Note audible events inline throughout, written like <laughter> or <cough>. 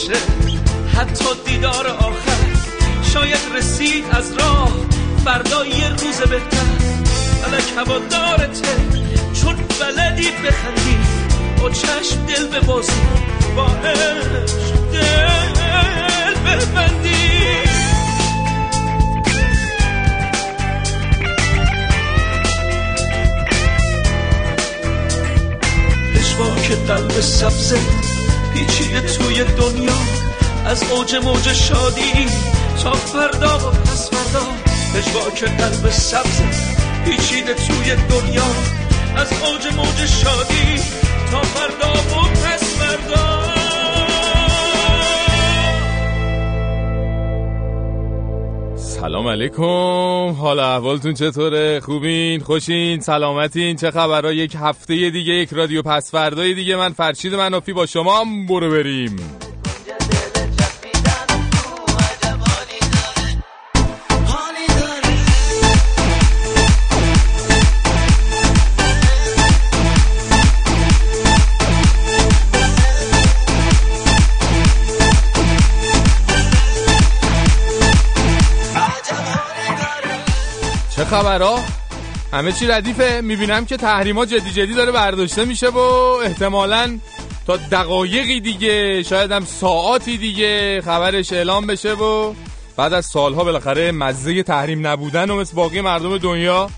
باشه حتی دیدار آخر شاید رسید از راه فردا یه روز بهتر. الک هوا دارته چون بلدی بخندی. با چشم دل بازی با دل ببندی. که قلب سبزه پیچیده توی دنیا. از اوج موج شادی تا فردا و پس فردا. که قلب سبزه پیچیده توی دنیا. از اوج موج شادی تا فردا و سلام علیکم. حال احوالتون چطوره؟ خوبین؟ خوشین؟ سلامتین؟ چه خبرها؟ یک هفته دیگه یک رادیو پس فردای دیگه. من فرشید منافی با شما. برو بریم. خبرها؟ همه چی ردیفه. می‌بینم که تحریما جدی جدی داره برداشته میشه و احتمالا تا دقایقی دیگه شاید هم ساعاتی دیگه خبرش اعلام بشه و بعد از سالها بالاخره مزه تحریم نبودن و مثل باقی مردم دنیا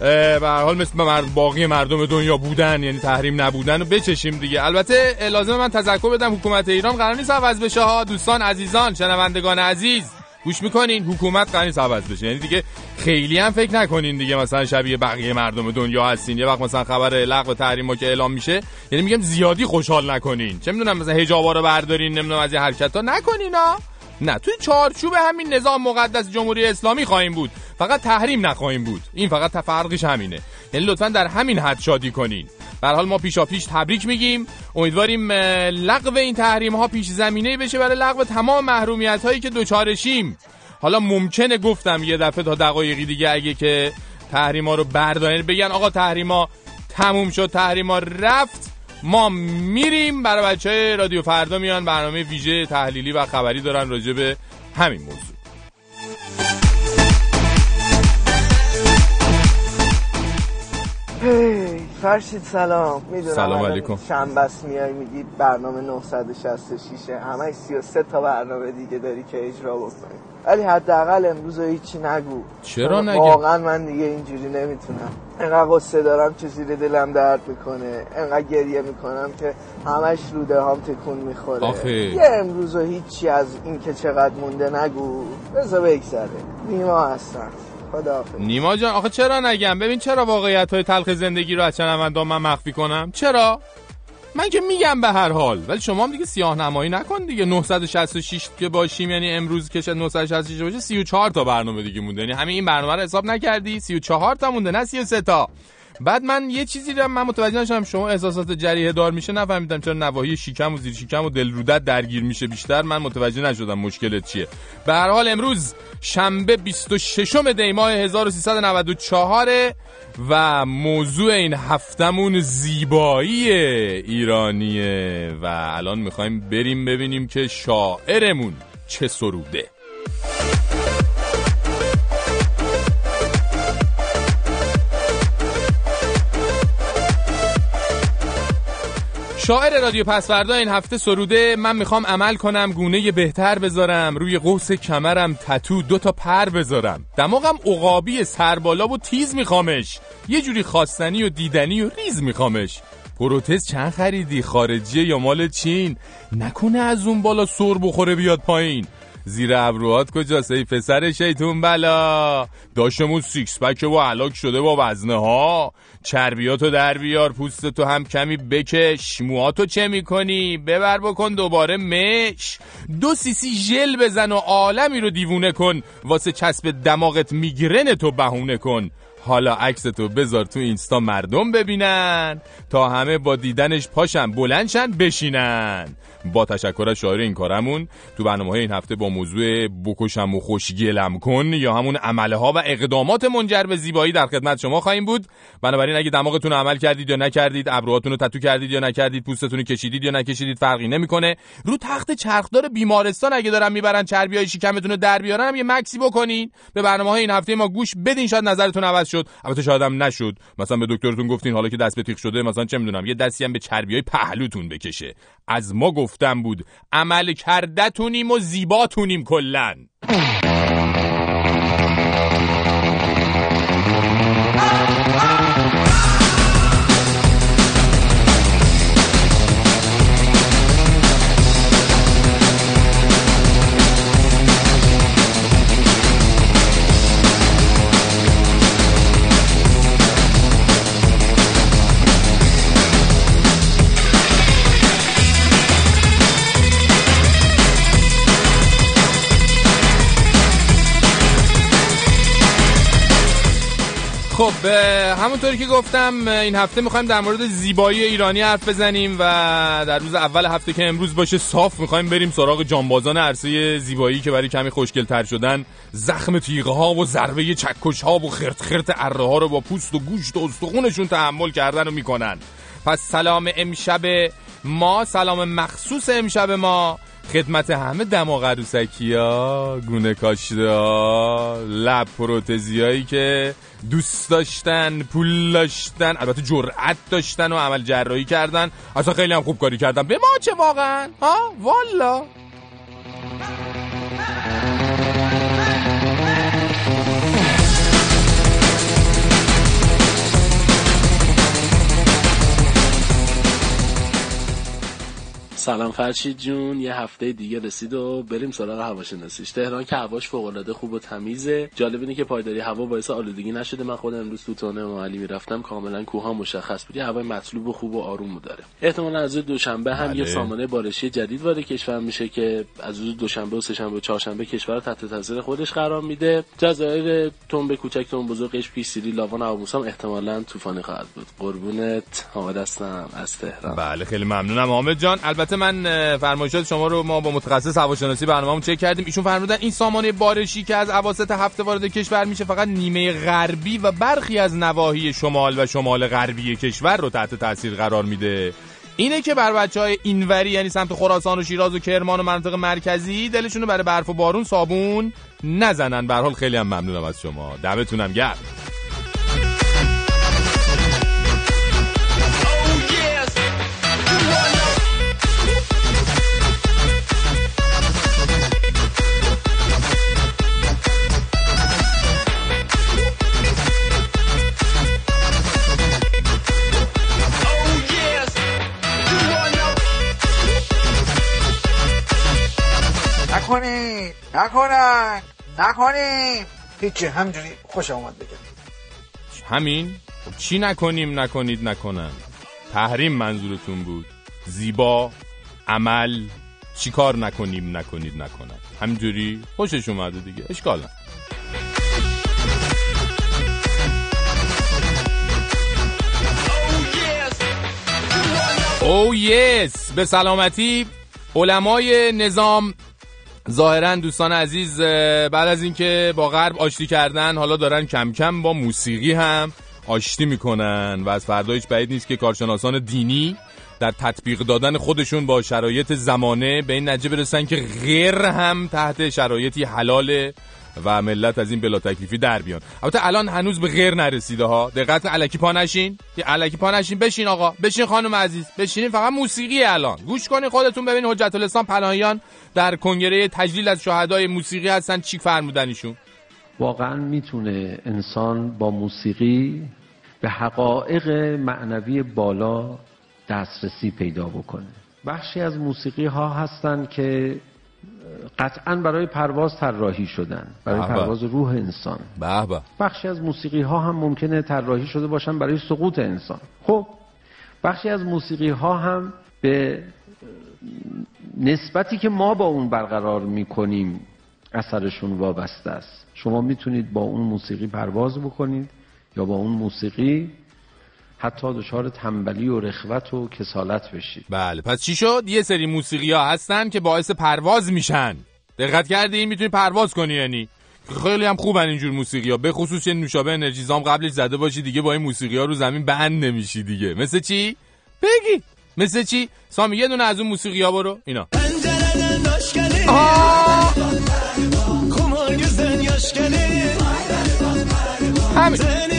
به هر حال مثل باقی مردم دنیا بودن یعنی تحریم نبودن و بچشیم دیگه. البته لازم من تذکر بدم حکومت ایران قرار نیست عوض بشه ها. دوستان عزیزان شنوندگان عزیز گوش می‌کنین حکومت نیست عوض بشه. یعنی دیگه خیلی هم فکر نکنین دیگه مثلا شبیه بقیه مردم دنیا هستین. یه وقت مثلا خبر لغو تحریم که اعلام میشه یعنی میگم زیادی خوشحال نکنین. چه می‌دونم مثلا حجابا رو بردارین نمی‌دونم از این حرکت ها نکنین ها نه توی چارچوب همین نظام مقدس جمهوری اسلامی خواهیم بود. فقط تحریم نخواهیم بود. این فقط تفرقش همینه. یعنی لطفا در همین حد شادی کنین. به حال ما پیشا پیش تبریک میگیم. امیدواریم لغو این تحریم ها پیش زمینه بشه برای لغو تمام محرومیت هایی که دوچارشیم. حالا ممکنه گفتم یه دفعه تا دقایقی دیگه اگه که تحریما رو بردارن بگن آقا تحریما تموم شد تحریما رفت. ما میریم برای بچه رادیو فردا میان برنامه ویژه تحلیلی و خبری دارن راجع به همین موضوع. فرشید سلام. می‌دونم سلام علیکم. بس میای میگی برنامه 966 همه 33 تا برنامه دیگه داری که اجرا بکنی. ولی حداقل امروز هیچی نگو. چرا نگه واقعا من دیگه اینجوری نمی‌تونم. انقدر قصه دارم که زیر دلم درد می‌کنه. انقدر گریه می‌کنم که همش روده هم تکون می‌خوره. آخه. یه امروز هیچی از این که چقدر مونده نگو. بذار بگذره. نیما هستم. نیما جان آخه چرا نگم؟ ببین چرا واقعیت های تلخ زندگی رو از چنوندان من مخفی کنم؟ چرا؟ من که میگم به هر حال ولی شما هم دیگه سیاه نمایی نکن دیگه. 966 که باشیم یعنی امروز که 966 باشه 34 تا برنامه دیگه مونده. یعنی همین این برنامه رو حساب نکردی 34 تا مونده نه 33 تا. بعد من یه چیزی رو من متوجه نشدم شما احساسات جریه دار میشه. نفهمیدم چرا نواحی شیکم و زیر شیکم و دل رودت درگیر میشه. بیشتر من متوجه نشدم مشکلت چیه. به هر حال امروز شنبه 26 دی ماه 1394 و موضوع این هفتمون زیبایی ایرانیه. و الان می‌خوایم بریم ببینیم که شاعرمون چه سروده. شاعر رادیو پسوردا این هفته سروده من می‌خوام عمل کنم گونه بهتر بذارم روی قوس کمرم تتو دو تا پر بذارم. دماغم عقابی سربالا و تیز میخوامش. یه جوری خواستنی و دیدنی و ریز میخوامش. پروتز چند خریدی؟ خارجی یا مال چین؟ نکنه از اون بالا سر بخوره بیاد پایین. زیر ابروهات کجاست ای پسر شیطون بلا؟ داشمون six pack و هلاک شده با وزنه ها. چربیاتو در بیار پوستتو هم کمی بکش. موهاتو چه می‌کنی؟ ببر بکن دوباره مش. دو سیسی ژل بزن و عالمی رو دیوونه کن. واسه چسب دماغت میگرن تو بهونه کن. حالا عکس تو بذار تو اینستا مردم ببینن. تا همه با دیدنش پاشن بلندشن بشینن. با تشکر از شاعر این کارمون تو برنامه این هفته با موضوع بکشم و خوشگلم کن یا همون عمله ها و اقدامات منجر به زیبایی در خدمت شما خواهیم بود. بنابراین اگه دماغتون عمل کردید یا نکردید ابروهاتون رو تتو کردید یا نکردید پوستتون رو کشیدید یا نکشیدید فرقی نمی‌کنه. رو تخت چرخدار بیمارستان اگه دارن می‌برن چربی های شکمتون رو در بیارن یه مکسی بکنین. به برنامه های این هفته ما گوش بدین شاید نظرتون عوض شد. البته شاید هم نشد. مثلا به دکترتون گفتین حالا که دست به تیغ شده مثلا چه می‌دونم یه دستی هم به چربی های پهلوتون بکشه. از ما گفتم بود. عمل کردتونیم و زیباتونیم کلن. خب همونطوری که گفتم این هفته می‌خوایم در مورد زیبایی ایرانی حرف بزنیم و در روز اول هفته که امروز باشه صاف می‌خوایم بریم سراغ جانبازان عرصه زیبایی که برای کمی خوشگل تر شدن. زخم تیغه ها و ضربه چکش ها و خرت خرت اره ها رو با پوست و گوشت و استخونشون تحمل کردن و می‌کنن. پس سلام امشب ما سلام مخصوص امشب ما. خدمت همه دماغ عروسکی ها گونه کاشته ها لب پروتزی که دوست داشتن پول داشتن البته جرأت داشتن و عمل جراحی کردن. اصلا خیلی هم خوب کاری کردن به ما چه واقعا؟ ها؟ والا. سلام فرشید جون. یه هفته دیگه رسید و بریم سراغ هواشناسیش. تهران که هواش فوق العاده خوب و تمیزه. جالب اینه که پایداری هوا باعث آلودگی نشده. من خودم امروز تو تونه معلی می‌رفتم. کاملا کوها مشخص بود. هوای مطلوب و خوب و آروم داره. احتمالا از دوشنبه هم یه بله. سامانه بارشی جدید وارد کشور میشه که از روز دوشنبه و سهشنبه و چهارشنبه کشور تحت تاثیر خودش قرار میده. جزایر تنبه کوچک تون بزرگش پیش سیری لاوان هم احتمالا طوفانی خواهد بود. قربونت. حامد هستم. از تهران. بله خیلی ممنونم. حامد جان. البته من فرمایشات شما رو ما با متخصص هواشناسی برنامه‌مون چک کردیم. ایشون فرمودن این سامانه بارشی که از اواسط هفته وارد کشور میشه فقط نیمه غربی و برخی از نواحی شمال و شمال غربی کشور رو تحت تاثیر قرار میده. اینه که بر بچه های اینوری یعنی سمت خراسان و شیراز و کرمان و مناطق مرکزی دلشون رو برای برف و بارون صابون نزنن. به حال خیلی هم ممنونم از شما. دمتونم گرم. نکنید نکنن. نکنیم. هیچی همجوری خوش آمد بگم. همین؟ خب چی نکنیم؟ نکنید نکنن. تحریم منظورتون بود. زیبا عمل. چی کار نکنیم؟ نکنید نکنن. همینجوری خوشش اومده دیگه. اشکالا. او یس به سلامتی علمای نظام ظاهرا دوستان عزیز بعد از اینکه با غرب آشتی کردن حالا دارن کم کم با موسیقی هم آشتی می‌کنن و از فردا هیچ بعید نیست که کارشناسان دینی در تطبیق دادن خودشون با شرایط زمانه به این نتیجه برسن که غیر هم تحت شرایطی حلاله و ملت از این بلا تکلیفی در بیان. البته الان هنوز به غیر نرسیده ها. دقت علکی پا نشین. یه علکی پا نشین. بشین آقا. بشین خانم عزیز. بشینین. فقط موسیقی الان. گوش کنین خودتون. ببین حجت الاسلام پناهیان در کنگره تجلیل از شهدای موسیقی هستن. چی فرمودنشون واقعا می‌تونه انسان با موسیقی به حقایق معنوی بالا دسترسی پیدا بکنه. بخشی از موسیقی ها هستن که قطعا برای پرواز طراحی شدن برای پرواز روح انسان. به بخشی از موسیقی ها هم ممکنه طراحی شده باشن برای سقوط انسان. خب بخشی از موسیقی ها هم به نسبتی که ما با اون برقرار می‌کنیم اثرشون وابسته است. شما می‌تونید با اون موسیقی پرواز بکنید یا با اون موسیقی حتی دچار تنبلی و رخوت و کسالت بشید بله پس چی شد؟ یه سری موسیقی ها هستن که باعث پرواز میشن. دقت کردی؟ می‌تونی پرواز کنی یعنی. خیلی هم خوبن اینجور موسیقی ها به خصوص چه نوشابه انرژی زام قبلش زده باشی دیگه با این موسیقی ها رو زمین بند نمیشی دیگه. مثل چی؟ بگی. مثل چی؟ سامی یه دونه از اون موسیقی ها برو. اینا. آه. همین.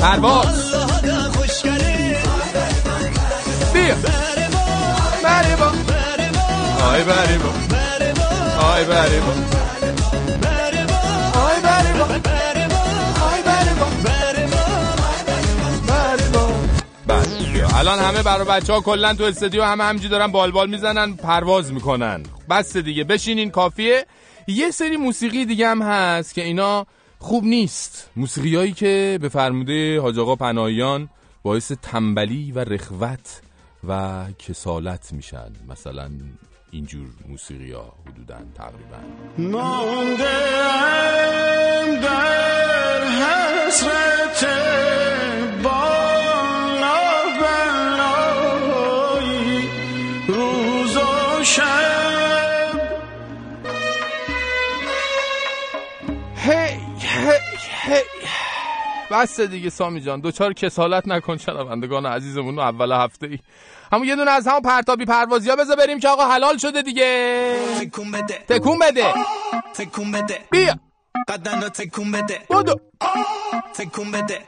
پرواز. بیا. بری با آی بری با آی بری با. الان همه برای بچه ها کلن تو استودیو همه همجی دارن بالبال می‌زنن پرواز می‌کنن. بس دیگه. بشینین کافیه. یه سری موسیقی دیگه هم هست که اینا خوب نیست. موسیقی هایی که به فرموده حاج آقا پناهیان باعث تنبلی و رخوت و کسالت میشن. مثلا اینجور موسیقی ها حدودا تقریبا. ماندم در حسرت بس دیگه سامی جان. دوچار کسالت نکن شنوندگان عزیزمون رو اول هفته ای همون یه دونه از همون پرتابی پروازی ها بذار بریم که آقا حلال شده دیگه. تکون بده. تکون بده. تکون بده. بیا. بدن رو تکون بده. بودو تکون بده.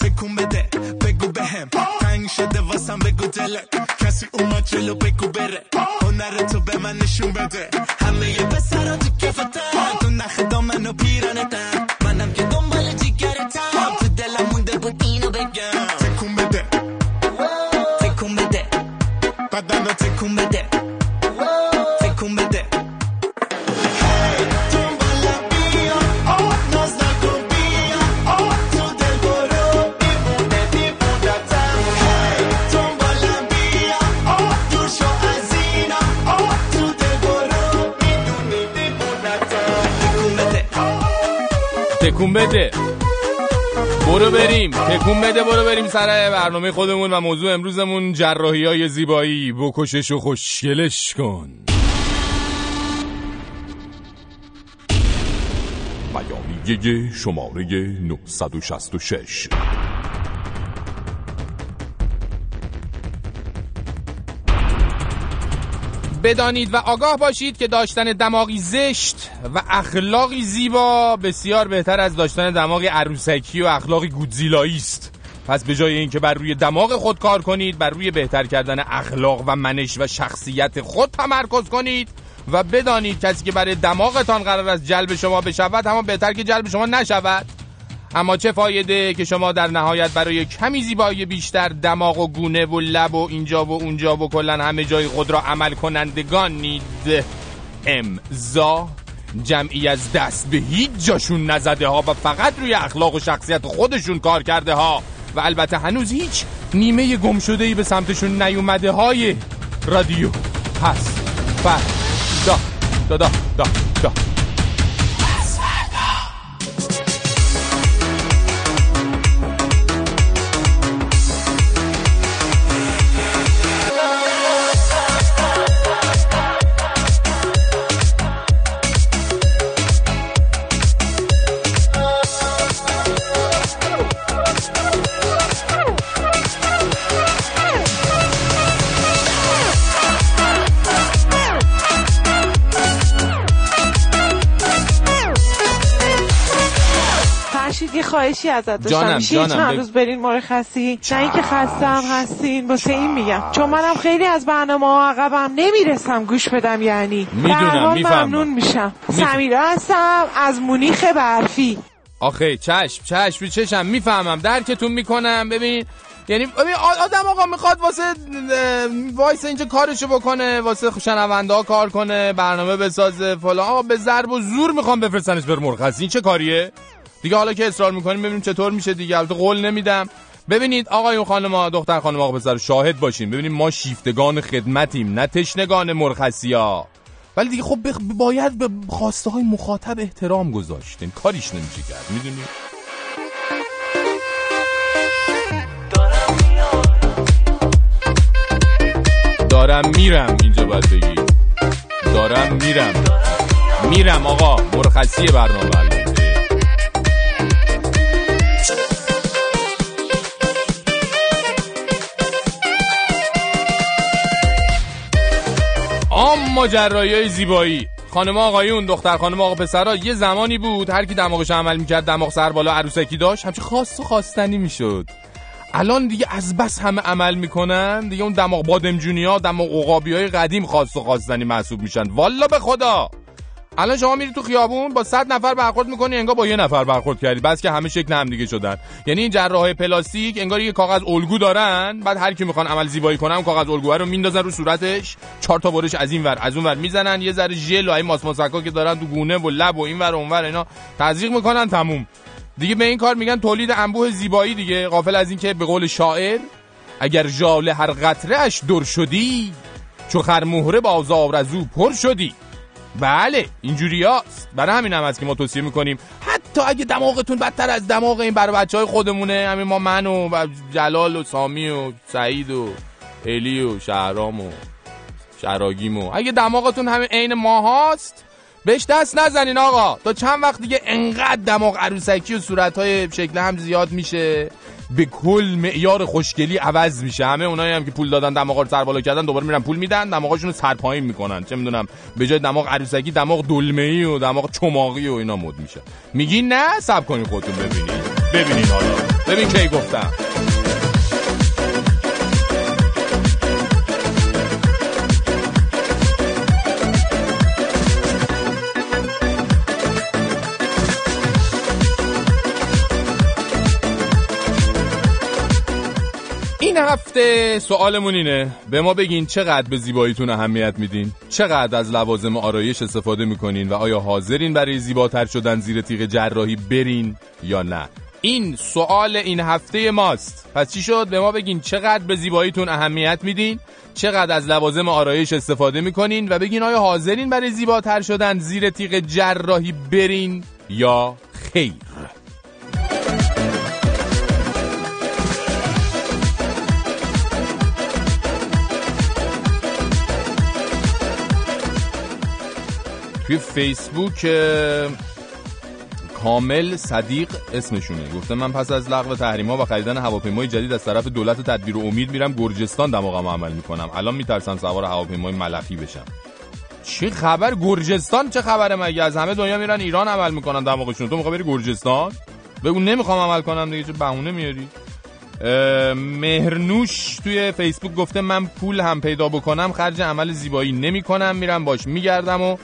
تکون بده. بگو بهم. تنگ شده واسم بگو دلت کسی اومد جلو بگو بره. هنر تو به من نشون بده. همه یه پسرا تو کفتن. تو نخ دامن و پیرانتن. دل برو می‌دونی دیوونتم تکون بده تکون بده برو بریم. تکون بده برو بریم سر برنامه خودمون و موضوع امروزمون جراحی های زیبایی. بکشش و خوشگلش کن. بیانیه شماره 966 بدانید و آگاه باشید که داشتن دماغی زشت و اخلاقی زیبا بسیار بهتر از داشتن دماغی عروسکی و اخلاقی گودزیلایی است. پس به جای اینکه بر روی دماغ خود کار کنید بر روی بهتر کردن اخلاق و منش و شخصیت خود تمرکز کنید و بدانید کسی که برای دماغتان قرار است جلب شما بشود همان بهتر که جلب شما نشود. اما چه فایده که شما در نهایت برای کمی زیبایی بیشتر دماغ و گونه و لب و اینجا و اونجا و کلا همه جای خود را عمل کنندگانید امضا جمعی از دست به هیچ جاشون نزده ها و فقط روی اخلاق و شخصیت خودشون کار کرده ها. و البته هنوز هیچ نیمه گم شده ای به سمتشون نیومده های رادیو. هست فر دا دا دا دا دا. خواهشی ازت داشتم. میشه چند. روز برین مرخصی نه اینکه خستم هستین واسه این میگم. چون منم خیلی از برنامه ها عقبم نمی‌رسم گوش بدم یعنی. می‌دونم، می‌فهمم. ممنون میشم. سمیرا هستم از مونیخ برفی. آخه چشم چشم چشم. می‌فهمم. درکتون می‌کنم. ببین یعنی آدم آقا می‌خواد واسه وایس اینجا کارشو بکنه واسه شنونده ها کار کنه برنامه بسازه فلان. آقا به ضرب و زور می‌خوام بفرستنش بر مرخصی این چه کاریه؟ دیگه حالا که اصرار می‌کنیم ببینیم چطور میشه دیگه. البته قول نمیدم. ببینید آقایون خانم دختر خانم آقا پسر شاهد باشین. ببینید ما شیفتگان خدمتیم نه تشنگان مرخصی ها ولی دیگه خب بخ... باید به خواسته های مخاطب احترام گذاشتین. کاریش نمیشه کرد می‌دونی؟ دارم میرم اینجا باید بگی. دارم میرم. میرم آقا مرخصی برنامه. اما جرایی زیبایی. خانم آقایون دختر خانم آقا پسرا یه زمانی بود هر کی دماغش عمل می‌کرد دماغ سر بالا عروسکی داشت همچه خواست و خواستنی می‌شد. الان دیگه از بس همه عمل می‌کنن دیگه اون دماغ بادمجونی ها دماغ عقابی قدیم خواست و خواستنی محسوب میشن. والا به خدا! الان شما میری تو خیابون با 100 نفر برخورد می‌کنی انگار با یه نفر برخورد کردی. بس که همه شکل هم دیگه شدن. یعنی این جراحای پلاستیک انگار یه کاغذ الگو دارن بعد هر کی می‌خوان عمل زیبایی کنن کاغذ الگو رو میندازن رو صورتش. چهار تا برش از این ور از اون ور می‌زنن. یه ذره ژل و این ماسماسکا که دارن تو گونه و لب و این ور و اون ور اینا تزریق می‌کنن تموم. دیگه به این کار میگن تولید انبوه زیبایی دیگه. غافل از این که به قول شاعر اگر ژاله هر قطره اش در شدی چو خرمهره بازار از پر شدی. بله اینجوری هست برای همین هم هست که ما توصیه می‌کنیم. حتی اگه دماغتون بدتر از دماغ این برای بچه های خودمونه همین ما من و جلال و سامی و سعید و الی و شهرام و شراگیم و اگه دماغتون همین عین ما هست بهش دست نزنین آقا. تا چند وقت دیگه انقدر دماغ عروسکی و صورتهای شکل هم زیاد میشه. به کل معیار خوشگلی عوض میشه. همه اونایی هم که پول دادن دماغ رو سر بالا کردن دوباره میرن پول میدن دماغشون رو سر پایین می‌کنن. چه می‌دونم به جای دماغ عروسکی دماغ دلمه ای و دماغ چماقی و اینا مد میشه. میگی نه؟ سب کنین خودتون ببینین ببینین حالا. ببین کی گفتم. هفته سوالمون اینه. به ما بگین چقدر به زیباییتون اهمیت میدین؟ چقدر از لوازم آرایش استفاده می‌کنین و آیا حاضرین برای زیباتر شدن زیر تیغ جراحی برین یا نه؟ این سوال این هفته ماست. پس چی شد؟ به ما بگین چقدر به زیباییتون اهمیت میدین؟ چقدر از لوازم آرایش استفاده می‌کنین و بگین آیا حاضرین برای زیباتر شدن زیر تیغ جراحی برین یا خیر؟ توی فیسبوک کامل صدیق اسمشونه. گفته من پس از لغو تحریما و خریدن هواپیمای جدید از طرف دولت تدبیر و امید میرم گرجستان دماغم عمل می‌کنم. الان میترسم سوار هواپیمای ملخی بشم. چه خبر؟ گرجستان چه خبره مگه؟ از همه دنیا میرن ایران عمل می‌کنن دماغشون. تو می‌خوای بری گرجستان؟ بگو نمی‌خوام عمل کنم دیگه چه بهونه میاری؟ مهرنوش توی فیسبوک گفته من پول هم پیدا بکنم خرج عمل زیبایی نمی‌کنم میرم باش میگردم و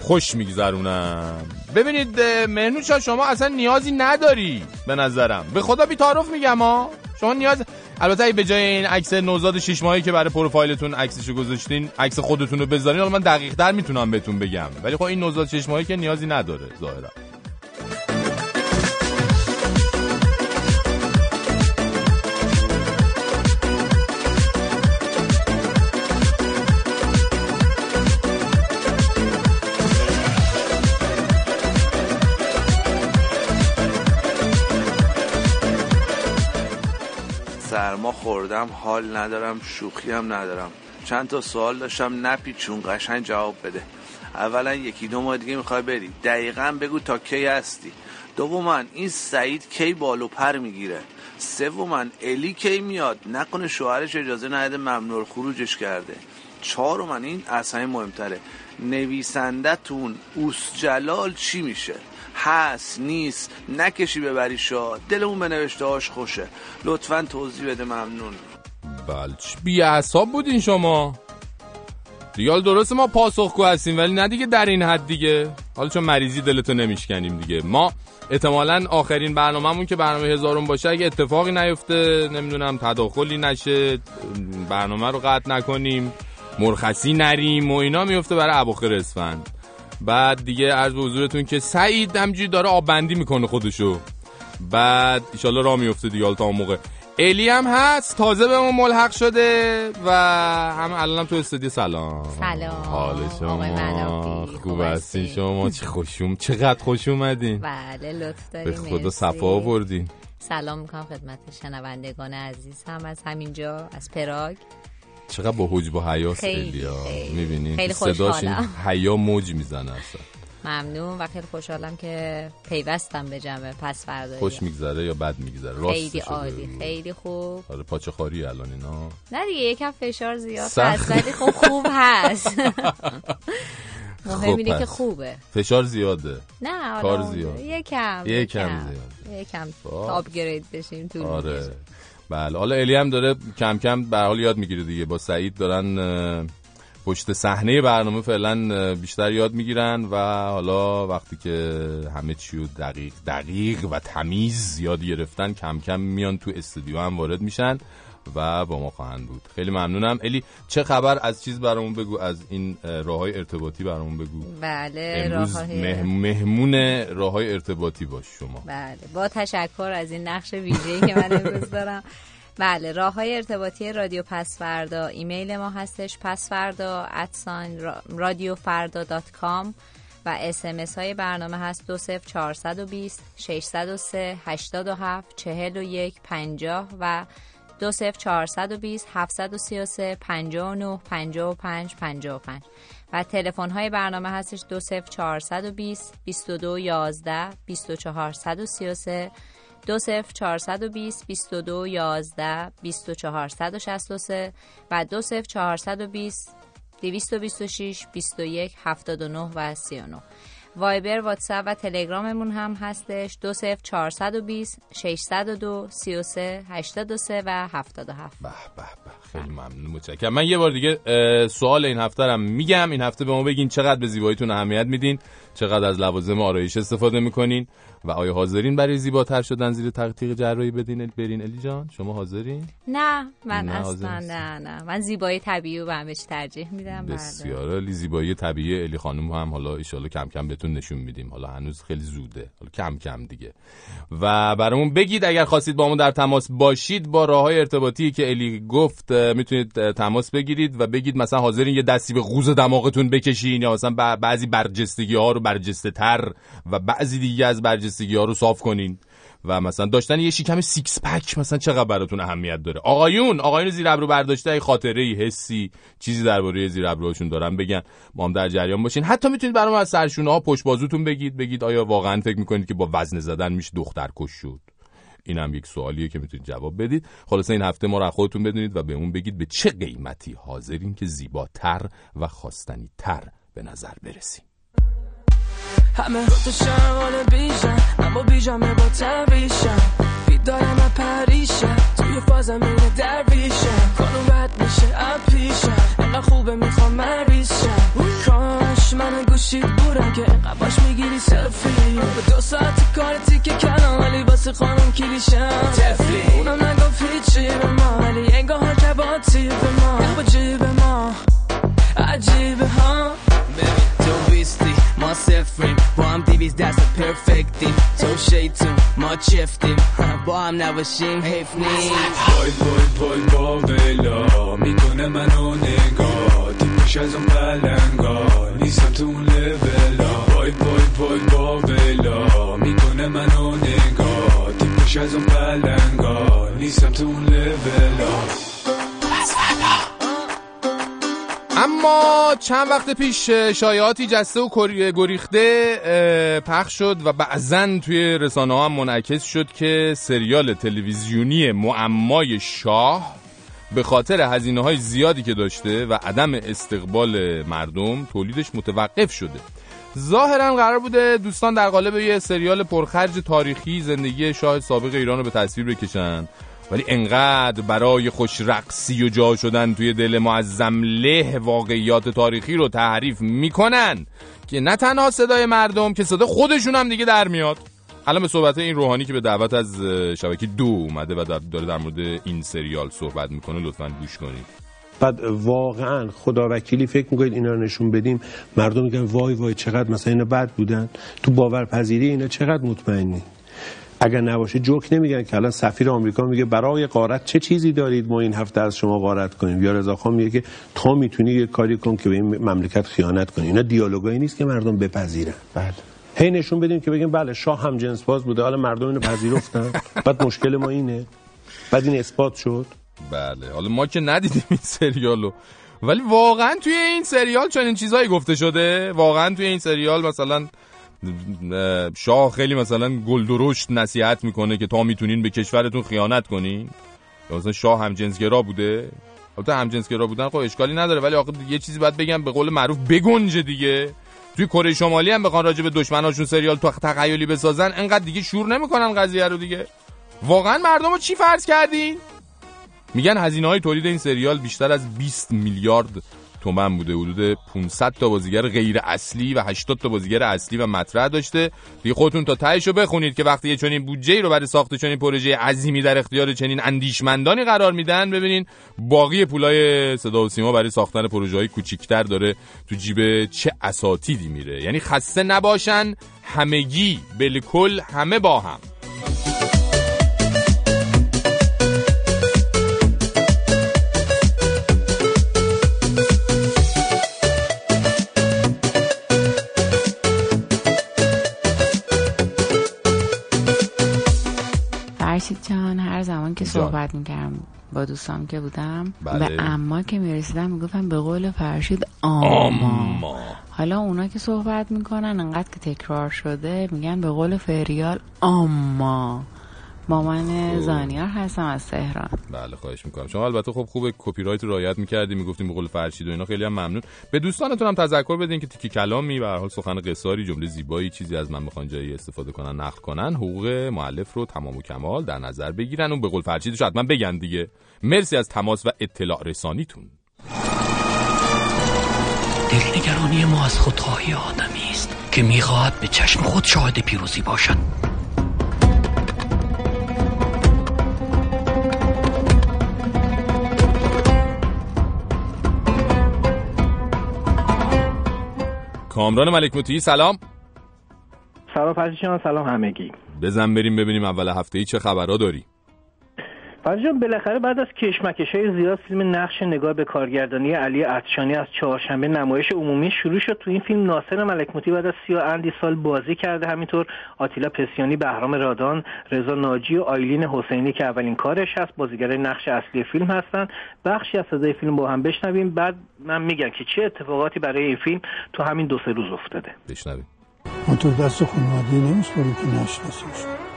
خوش میگذرونم. ببینید مهنوشا شما اصلا نیازی نداری. به نظرم. به خدا بی تعارف میگم ها شما نیاز البته به جای این عکس نوزاد 6 ماهی که برای پروفایلتون عکسشو گذاشتین عکس خودتون رو بذارین حالا من دقیق در می‌تونم بهتون بگم. ولی خب این نوزاد 6 ماهی که نیازی نداره ظاهرا. خوردم حال ندارم شوخی هم ندارم. چند تا سوال داشتم نپیچون قشنگ جواب بده. اولا یکی دو ماه دیگه می‌خوای بری. دقیقا بگو تا کی هستی. دوما این سعید کی بالو پر می‌گیره؟ سوما الی کی میاد؟ نکنه شوهرش اجازه نده ممنوع خروجش کرده. چهارم این اصلا مهمتره. نویسندتون اوس جلال چی میشه؟ هست نیست. نکشی ببری شاد. دلمون به نوشته هاش خوشه. لطفا توضیح بده ممنون. بلچ. بی اعصاب بودین شما. دیگه درست ما پاسخگو هستیم ولی نه دیگه در این حد دیگه. حالا چون مریضی دلتو نمیشکنیم دیگه. ما احتمالا آخرین برنامهمون که برنامه هزارون باشه اگه اتفاقی نیفته نمی‌دونم تداخلی نشه برنامه رو قطع نکنیم مرخصی نریم و اینا میفته برای اواخر اسفند. بعد دیگه عرض به حضورتون که سعید همجوری داره آب بندی می‌کنه خودشو. بعد ایشالله راه میفته دیگه تا اون موقع. الی هم هست تازه به ما ملحق شده و هم الان تو استودیو سلام. سلام. حال شما. خوب هستی؟ شما؟ چه خوشوم چقدر خوش اومدین بله لطف به داریم خدا. صفا آوردین. سلام می‌کنم خدمت شنوندگان عزیز هم از همینجا از پراگ. چقدر با حجب و حیاس خیلی، الیا خیلی. صداش. حیا موج می‌زنه اصلا ممنون و خیلی خوشحالم که پیوستم به جمع پس فردا خوش میگذره یا بد میگذره راست خیلی عالی خیلی خوب آره پاچه خاری الان اینا نه دیگه یکم فشار زیاد. هست ولی خب خوب هست <laughs> مهم خب اینه. که خوبه فشار زیاده نه حالا کار. زیاد. یکم یکم زیاد. یکم خب. آپگرید بشیم طول آره. بله. حالا الی هم داره کم کم به حال یاد می‌گیره دیگه. با سعید دارن پشت صحنه برنامه فعلا بیشتر یاد می‌گیرن و حالا وقتی که همه چی رو دقیق دقیق و تمیز یاد گرفتن کم کم میان تو استودیو هم وارد میشن. و با ما خواهند بود. خیلی ممنونم. الی چه خبر؟ از چیز برامون بگو از این راه های ارتباطی برامون بگو. بله امروز راه مه- مهمون راه های ارتباطی باش شما. بله با تشکر از این نقش ویژه‌ای که من امروز دارم. بله راه های ارتباطی رادیو پسفردا ایمیل ما هستش پسفردا at sign رادیو فردا dot com و SMS های برنامه هست دو صفر چهارصد و بیست ششصد و سه هشتاد و هفت چهل و یک پنجاه و دو صفر و بیست هفتصد و سی و تلفن های برنامه هستش دو صفر و بیست بیست و دو سف 420 و 11 2463 و دو سف 420 و 21 دویست و بیست و شیش بیست و یک هفتاد و نه و سی و نه. وایبر واتساپ و تلگراممون هم هستش. دو صفر چهارصد و بیست ششصد و دو سی و سه هشتاد و سه و هفتاد و هفت. به به به. خیلی ممنون متشکرم. من یه بار دیگه سوال این هفته رو میگم. این هفته به ما بگین چقدر به زیباییتون اهمیت میدین چقدر از لوازم آرایش استفاده می‌کنین. و آیا حاضرین برای زیباتر شدن زیر تقطیق جراحی بدین برین؟ الی جان شما حاضرین؟ نه من نه، اصلا. نه نه. من زیبایی طبیعی رو به همه چی ترجیح میدم بله. بسیار عالی. زیبایی طبیعی الی خانم هم حالا ایشالا کم کم بهتون نشون میدیم. حالا هنوز خیلی زوده. حالا کم کم دیگه. و برامون بگید اگر خواستید با ما در تماس باشید با راه های ارتباطی که الی گفت می‌تونید تماس بگیرید و بگید مثلا حاضرین یه دستی به قوز دماغتون بکشین یا مثلا بعضی برجستگی ها رو برجسته تر و بعضی دیگه از برجستگی ها رو صاف کنین. و مثلا داشتن یه شکم six pack مثلا چقدر براتون اهمیت داره؟ آقایون آقایون زیر ابرو برداشته ای خاطره ای حسی چیزی درباره زیر ابروهاشون دارن بگن. ما هم در جریان باشین. حتی می‌تونید برام از سرشونه ها پشت بازوتون بگید بگید آیا واقعا فکر می‌کنید که با وزن زدن میشه دختر کش شد؟ این هم یک سوالیه که می‌تونید جواب بدید. خلاصه این هفته ما رو از خودتون بدونید و به اون بگید به چه قیمتی حاضرین که زیباتر و خواستنی تر به نظر برسیم. همه گفتشم حال بیشم من با بیجامه با تبیشم بیدارم و پریشم توی فازم این درویشم خانم رد میشه اپیشم اینقدر خوبه می‌خوام مریشم کاش من گوشید بودم که اینقدر باش می‌گیری سلفی. به دو ساعت کار تیکه کلام ولی واسه خانم کلیشم. تفلی اونم نگفت هیچی به ما ولی انگاه که با تیب ما. با جیب ما. عجیبه ها. تو بیستی. ما سفریم با هم دیویز دست پرفکتیم تو شیطون ما چفتیم با هم نباشیم حیف نیست وای وای وای با بلا می‌کنه منو نگاه دیمش از اون پلنگا نیستم تو اون لولا وای وای وای با بلا می‌کنه منو نگاه دیمش از اون پلنگا نیستم تو اون لولا اما چند وقت پیش شایعاتی جسته و گریخته پخش شد و بعضا توی رسانه ها منعکس شد که سریال تلویزیونی معمای شاه به خاطر هزینه های زیادی که داشته و عدم استقبال مردم تولیدش متوقف شده. ظاهرا قرار بوده دوستان در قالب یه سریال پرخرج تاریخی زندگی شاه سابق ایران رو به تصویر بکشن. ولی انقدر برای خوش رقصی و جا شدن توی دل معظم له واقعیات تاریخی رو تحریف می‌کنن که نه تنها صدای مردم که صدا خودشون هم دیگه در میاد. الان به صحبت این روحانی که به دعوت از شبکه دو اومده و داره در مورد این سریال صحبت می‌کنه لطفا گوش کنید. بعد واقعا خدا وکیلی فکر می‌کنید اینا رو نشون بدیم؟ مردم میگن وای وای چقدر مثلا اینا بد بودن. تو باورپذیری اینا چقدر مطمئنی؟ اگر نباشه جوک نمیگن که الان سفیر آمریکا میگه برای قارت چه چیزی دارید ما این هفته از شما قارت کنیم؟ یا رضاخان میگه که تو می‌تونی یه کاری کن که به این مملکت خیانت کنی. اینا دیالوگایی نیست که مردم بپذیرن. بله. هی نشون بدیم که بگیم بله شاه هم جنس باز بوده. حالا مردم اینو پذیرفتن. <laughs> بعد مشکل ما اینه. بعد این اثبات شد. بله. حالا ما که ندیدیم این سریالو. ولی واقعا توی این سریال چنین چیزهایی گفته شده. واقعا توی این سریال مثلا شاه خیلی مثلا گلدرشت نصیحت می‌کنه که تا می‌تونین به کشورتون خیانت کنین. یا مثلا شاه هم جنسگرا بوده. البته هم جنسگرا بودن خب اشکالی نداره ولی آخه یه چیزی باید بگم به قول معروف بگنجه دیگه. توی کره شمالی هم بخوان راجع به دشمناشون سریال تو تخیلی بسازن انقدر دیگه شور نمی‌کنن قضیه رو دیگه. واقعا مردم رو چی فرض کردین؟ میگن هزینه های تولید این سریال بیشتر از 20 میلیارد تومن بوده. حدود 500 تا بازیگر غیر اصلی و 80 تا بازیگر اصلی و مطرح داشته. دیگه خودتون تا تهش رو بخونید که وقتی چنین بودجه رو برای ساخت چنین پروژه عظیمی در اختیار چنین اندیشمندانی قرار میدن ببینین باقی پولای صدا و سیما برای ساختن پروژه های کوچیکتر داره تو جیب چه اساتیدی میره. یعنی خسته نباشن همگی بالکل همه با هم. صحبت می‌کردم با دوستام که بودم. بله. به اما که می‌رسیدم می‌گفتم به قول فرشید آما. حالا اونا که صحبت می‌کنن انقدر که تکرار شده میگن به قول فریال آما. با من زانیار هستم از تهران. بله خواهش می‌کنم. شما البته خب خوب کپی رایت رو رعایت می‌کردی می‌گفتیم به قول فرشید و اینا خیلی هم ممنون. به دوستانتون هم تذکر بدین که تیکی کلامی به هر حال سخن قصاری جمله زیبایی چیزی از من بخوان جایی استفاده کنن نقل کنن حقوق مؤلف رو تمام و کمال در نظر بگیرن. و به قول فرشیدش حتما بگن دیگه. مرسی از تماس و اطلاع رسانیتون. دلنگرانی ما از خودخواهی آدمی است که می‌خواهد به چشم خود شاهد پیروزی باشد. کامران ملک مطیعی سلام. سلام فرشید جان سلام همگی. بزن بریم ببینیم اول هفته ای چه خبرها داری. جان بالاخره بعد از کشمکش های زیاد فیلم نقش نگاه به کارگردانی علی عطشانی از چهارشنبه نمایش عمومی شروع شد. تو این فیلم ناصر ملکموتی بعد از سی و اندی سال بازی کرده. همینطور آتیلا پسیانی بهرام رادان رضا ناجی و آیلین حسینی که اولین کارش هست بازیگر نقش اصلی فیلم هستن. بخشی از صدای فیلم با هم بشنویم. بعد من میگم که چه اتفاقاتی برای این فیلم تو همین دو سه روز افتاده. بشنویم. ما تو دست خانواده نمیسپاریم که نشناسیش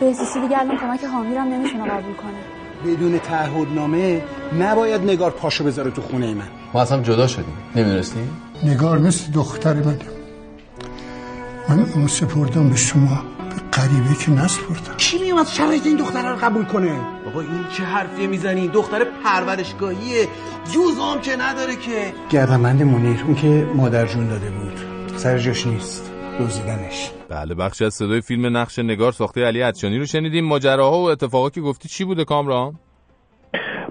بهزیستی دیگه الان کمک حامی رو هم نمی‌تونه قبول کنه. بدون تعهدنامه نباید نگار پاشو بذاره تو خونه من. ما اصلا جدا شدیم. نمی‌دونستی؟ نگار مثل دختر منه من اون سپردم به شما به غریبه که نسپردم. کی میومد شرایط این دختره رو قبول کنه؟ بابا این چه حرفیه می‌زنی؟ دختر پرورشگاهیه. جوز هم که نداره که. گردمند منیر اون که مادر جون داده بود. سر جاش نیست. دزدیدنش. بله بخشی از صدای فیلم نقش نگار ساخته علی عطشانی رو شنیدیم. ماجراها و اتفاقاتی که گفتی چی بوده کامران؟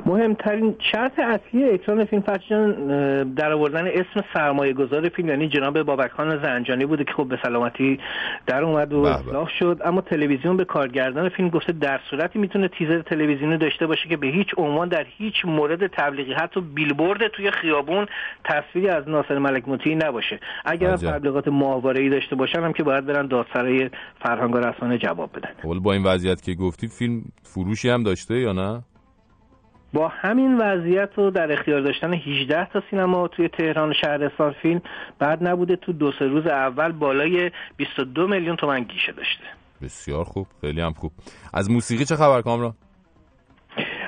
مهمترین شرط اصلی اکران فیلم فرشان در آوردن اسم سرمایه گذار فیلم یعنی جناب بابک خان زنجانی بوده که خب به سلامتی در اومد و اصلاح شد. اما تلویزیون به کارگردان فیلم گفته در صورتی می‌تونه تیزر تلویزیونی داشته باشه که به هیچ عنوان در هیچ مورد تبلیغی حتی بیلبورد توی خیابون تصویری از ناصر ملک مطیعی نباشه. اگر. تبلیغات ماهواره‌ای داشته باشن هم که باید برن دادسرای فرهنگ و رسانه جواب بدن. اول با این وضعیت که گفتی فیلم فروشی هم داشته یا نه؟ با همین وضعیت رو در اختیار داشتن 18 تا سینما توی تهران و شهرستان فیلم بعد نبوده تو دو سه روز اول بالای 22 میلیون تومن گیشه داشته. بسیار خوب خیلی هم خوب. از موسیقی چه خبر کامران؟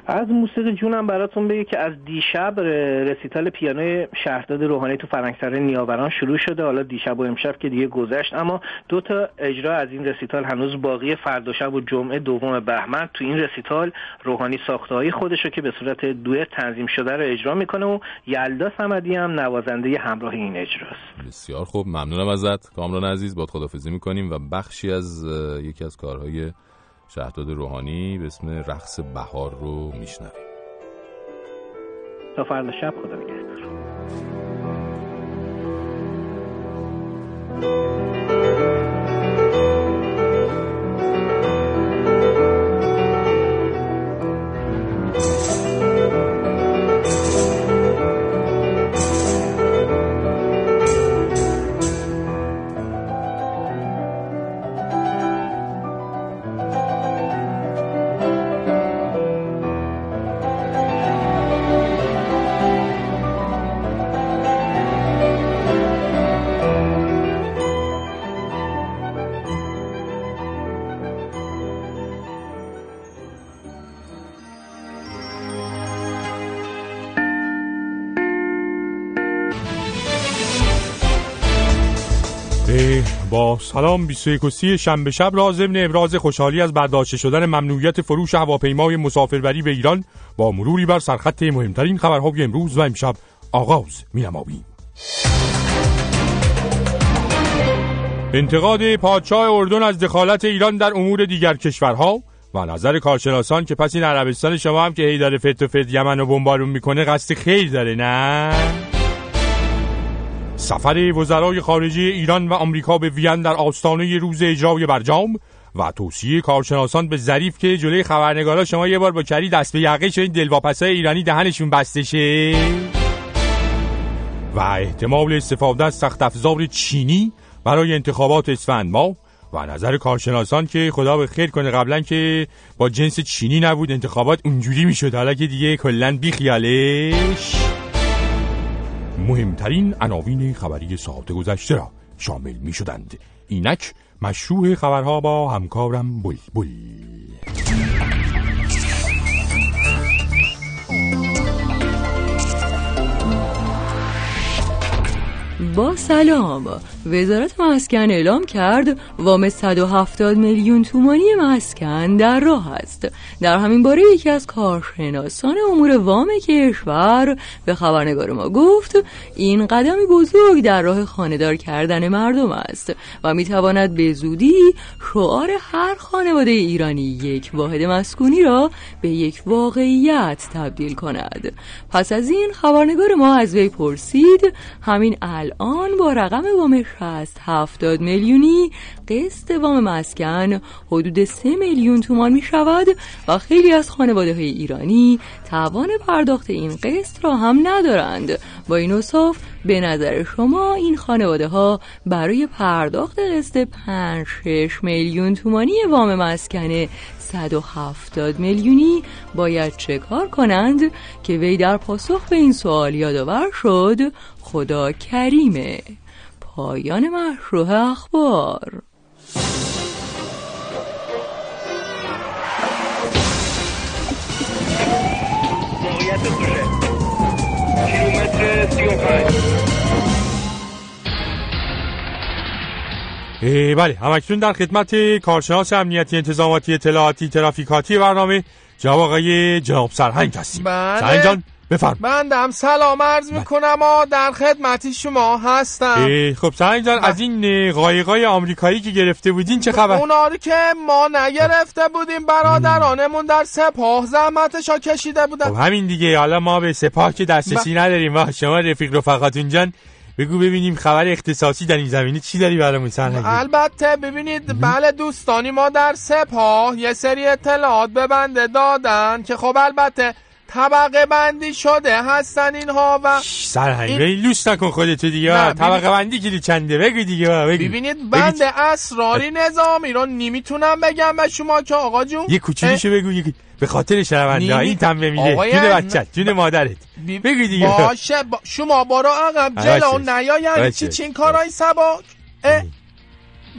از موسیقی جونم براتون بگه که از دیشب رسیتال پیانوی شهرداد روحانی تو فرنگسرای نیاوران شروع شده. حالا دیشب و امشب که دیگه گذشت. اما دو تا اجرا از این رسیتال هنوز باقی فردا شب و جمعه دوم بهمن تو این رسیتال روحانی ساخته های خودش که به صورت دوئت تنظیم شده رو اجرا می‌کنه و یلدا صمدی هم نوازنده همراه این اجراست. بسیار خوب. ممنونم ازت. کامران عزیز با خدافزی می‌کنیم و بخشی از یکی از کارهای شهرداد روحانی به اسم رقص بهار رو میشنویم. تا فردا شب خدا نگهدار. با سلام 21 و 30 شنبه شب را ضمن ابراز خوشحالی از برداشته شدن ممنوعیت فروش هواپیمای مسافربری به ایران با مروری بر سرخط مهمترین خبرهای امروز و امشب آغاز می‌نماییم. انتقاد پادشاه اردن از دخالت ایران در امور دیگر کشورها و نظر کارشناسان که پس این عربستان شما هم که هی داره فت و فت یمن و بمبارون می‌کنه قصد خیر داره نه سفر وزرای خارجه ایران و آمریکا به وین در آستانه روز اجرای برجام و توصیه کارشناسان به ظریف که جلوی خبرنگارا شما یه بار با کری دست به یقه شدین دلواپسای ایرانی دهنشون بسته شه. و احتمال استفاده از سخت افزار چینی برای انتخابات اسفند ماه و نظر کارشناسان که خدا به خیر کنه قبلا که با جنس چینی نبود انتخابات اونجوری می‌شد. حالا که دیگه کلا بی خیالش مهمترین عناوین خبری ساعت گذشته را شامل می شدند اینک مشروع خبرها با همکارم بل بل با سلام. وزارت مسکن اعلام کرد وام 170 میلیون تومانی مسکن در راه است. در همین باره یکی از کارشناسان امور وام کشور به خبرنگار ما گفت این قدمی بزرگ در راه خانهدار کردن مردم است و می‌تواند به زودی شعار هر خانواده ایرانی یک واحد مسکونی را به یک واقعیت تبدیل کند. پس از این خبرنگار ما از وی پرسید همین الان با رقم وام 60 70 میلیونی قسط وام مسکن حدود 3 میلیون تومان می شود و خیلی از خانواده های ایرانی توان پرداخت این قسط را هم ندارند. با این اصاف به نظر شما این خانواده ها برای پرداخت قسط 5 6 میلیون تومانی وام مسکن 170 میلیونی باید چه کنند که وی در پاسخ به این سوال یادآور شد خدا کریمه. پایان مشروع اخبار. کیلومتر 35 بله. همکنون در خدمت کارشناس امنیتی انتظاماتی اطلاعاتی ترافیکاتی برنامه جناب آقای جناب سرهنگ هستیم. بله. سرهنگ جان بفرم بندم سلام عرض می‌کنم و در خدمتی شما هستم. خب سرهنگ جان از این قایقای آمریکایی که گرفته بودین چه خبر؟ اونا رو که ما نگرفته بودیم برادرانمون در سپاه زحمتشا کشیده بودن. خب همین دیگه. حالا ما به سپاه که دسترسی نداریم. ما شما رفیق رفقاتون جان. بگو ببینیم خبر اختصاصی در این زمینه چی داری برامون سرهنگ البته ببینید بله دوستانی ما در سپاه یه سری اطلاعات به بنده دادن که خب البته طبقه بندی شده هستن اینها و سرهنگ. این... لوس نکن خودتو دیگه. طبقه بندی کلی چنده بگو دیگه بگو. ببینید بند اسراری نظامی رو نمی‌تونم بگم به شما که آقا جون. یه کوچولوشو بگو یه به خاطر شنونده این تنبه میده جون بچت جون مادرت. بگو دیگه. باشه با... شما برو عقب جلو نیا یعنی چی چین کارای سباک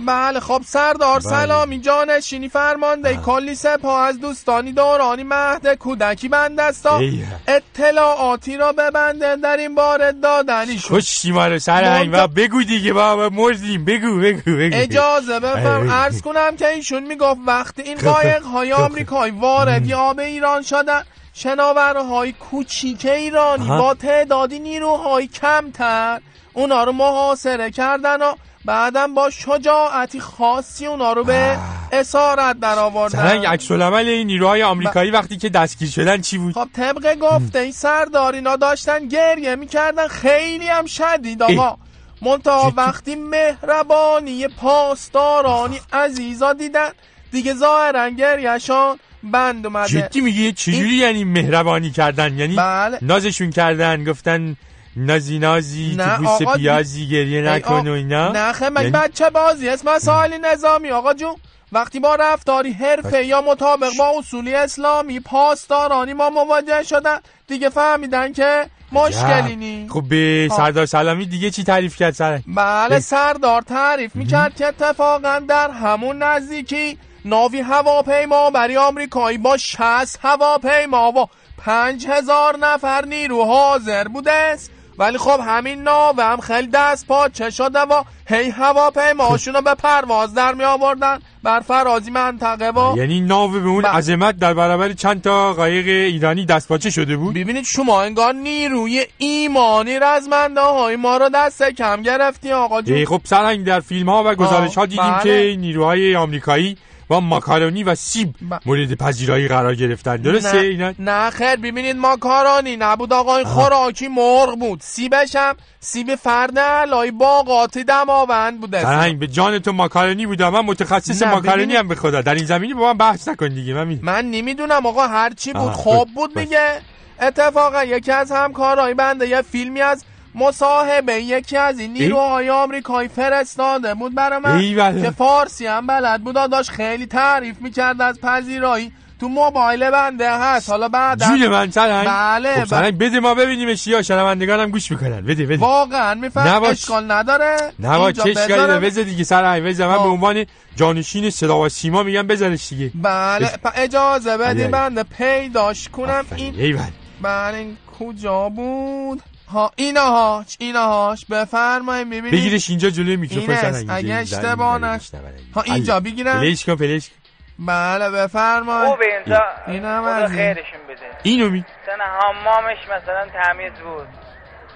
بله خب سردار بله. سلامی جانشینی فرمانده کلی سپاه از دوستانی دورانی مهد کودکی بندستا. اطلاعاتی را ببنده در این بار دادنی شد. کشتی ما رو سرهنگ و بگو دیگه بابا مرزیم بگو بگو بگو اجازه بفرم. عرض کنم که ایشون می‌گفت وقتی این قایق های آمریکایی وارد به ایران شدن شناورهای کوچیک ایرانی با تعدادی نیروهای کمتر اونا رو محاصره کردن و بعدم با شجاعتی خاصی اونا رو به اسارت در آوردن سرنگ عکس این نیروهای آمریکایی ب... وقتی که دستگیر شدن چی بود؟ خب طبق گفته این سردار اینا داشتن گریه می‌کردن. خیلی هم شدید آقا. منتها وقتی مهربانی پاسدارانی عزیزا دیدن دیگه ظاهرا گریهشان بند اومده. جدی میگی؟ چجوری این... یعنی مهربانی کردن؟ یعنی بله. نازشون کردن گفتن نازی نازی تو بوس پیازی گریه نکن و اینا. نه خیلی یعنی... بچه بازی اسم مسائل نظامی آقا جون. وقتی با رفتاری حرفه یا مطابق با اصولی اسلامی پاسدارانی ما مواجه شدن. دیگه فهمیدن که مشکلی نی خب به سردار سلامی دیگه چی تعریف کرد سر؟ بله سردار تعریف می‌کرد که اتفاقا در همون نزدیکی ناوی هواپیما برای آمریکایی با 60 هواپیما و پنج هزار نفر نیرو حاضر بوده است. ولی خب همین ناوه هم خیلی دست پاچه شده و هی هواپیماشون رو به پرواز در می آوردن. بر فرازی منطقه و یعنی ناو به اون عظمت در برابر چند تا قایق ایرانی دست پاچه شده بود؟ ببینید شما انگار نیروی ایمانی رزمنده های ما رو دست کم گرفتی آقا جون. خب سرهنگ در فیلم ها و گزارش ها دیدیم بله. که نیروهای آمریکایی با ماکارونی و سیب مورد پذیرایی قرار گرفتن. درسته نه, اینا؟ نه خیر ببینید ما کارانی نبود. آقا این خوراکی مرغ بود. سیبش هم سیب فرد علای باقاتی دماوند بوده. سرهنگ به جان تو ماکارونی بودم من متخصص ماکارونی. هم به خدا. در این زمینی با من بحث نکن دیگه من می- من نمی‌دونم آقا هرچی بود آه، خوب بود، بود بود. میگه. اتفاقا یکی از همکارای بنده یه فیلمی از مصاحبه. یکی از این نیروهای آمریکایی فرستاده بود برای من. ایوله. که فارسی هم بلد بود. داشت خیلی تعریف می‌کرد از پذیرایی. تو موبایل بنده هست. حالا بعد جون من سرهنگ بله خب سرهنگ بده ما ببینیمش یا شنوندگانم گوش می‌کنن. بده بده. واقعا میفهم. نباش. اشکال نداره. نه چه اشکالی. داره؟ بذار دیگه سرهنگ بذار. من به عنوان جانشین صدا و سیما میگم بذارش دیگه. بله. اجازه بدی. بنده پیداش کنم. این بله این کجا بود؟ ها اینهاش اینهاش بفرمایید می‌بینید بگیرش اینجا جلوی میکروفون این است. سرهنگ اگه اینجا. اشتباه نش ها اینجا بگیرم پلیش کن پلیش کن. بله بفرمایید خوبه اینجا این هم از این. خیرشون بده. اینو می مثلا حمامش مثلا تمیز بود.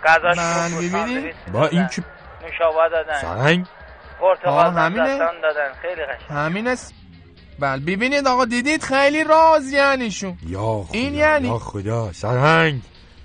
غذاش بله، خوب بود با این که نوشابه دادن. سرهنگ پرتقال آه، همینه؟ دستان دادن. خیلی قشنگ. همین است بله ببینید آقا دیدید خیلی راضی یعنیشون. یا خدا این یعنی؟ یا خدا سرهنگ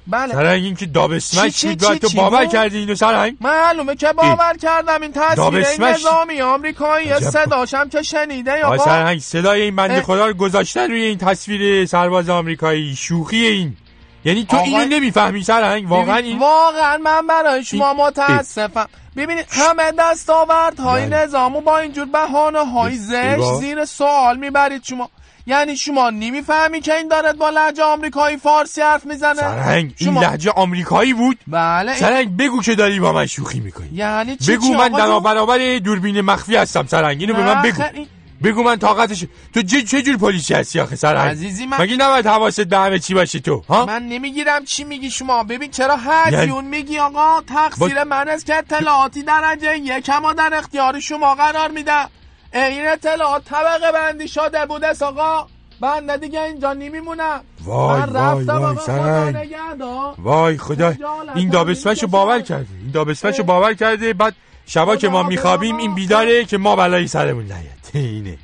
بله سرهنگ این که دابسمش چی- بود تو باور؟ کردی اینو سرهنگ معلومه که باور کردم این تصویر این. نظامی آمریکایی عجب. صداشم که شنیده یا با سرهنگ صدای این بنده. خدا رو گذاشتن روی این تصویر سرباز آمریکایی شوخی این یعنی تو آقا- اینو نمی‌فهمی سرهنگ واقعا این واقعا من برای شما متاسفم ببینید همه دستاورد های بله. نظامو با اینجور بهانه های زشت. زیر سوال می‌برید شما یعنی شما نمی‌فهمی که این دارد با لهجه آمریکایی فارسی حرف می‌زنه؟ سرهنگ این شما- لحجه آمریکایی بود؟ بله این- سرهنگ بگو که داری با من شوخی می‌کنی. یعنی چی بگو چی من در؟ برابر دوربین مخفی هستم سرهنگ اینو به من بگو. خیلی- بگو من طاقتش تو چه چه جور پلیسی هستی آخه سرهنگ؟ عزیزی من- مگه نباید حواست به همه چی باشه تو ها؟ من نمی‌گیرم چی میگی شما. ببین چرا هزیون میگی آقا؟ تقصیر من است که اطلاعاتی درجه یکم در اختیار شما قرار میدم. این اطلاعات طبقه بندی شده بوده آقا بنده دیگه اینجا نمیمونم وای من وای رفتم وای آقا خدا. وای خدا. این دابسمشو باور کرده این دابسمشو باور کرده بعد شبا که ما میخوابیم این بیداره که ما بلایی سرمون نیاد. <laughs> اینه.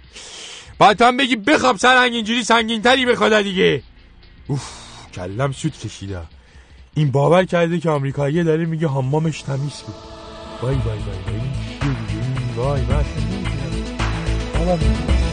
بعد تو هم بگی بخواب سرهنگ اینجوری سنگین تری به خدا دیگه. اوف کلم سود کشیده این باور کرده که آمریکایی داره میگه حمامش تمیز بود. وای وای وای وای وای من اصلا نمی‌دونم. I love you.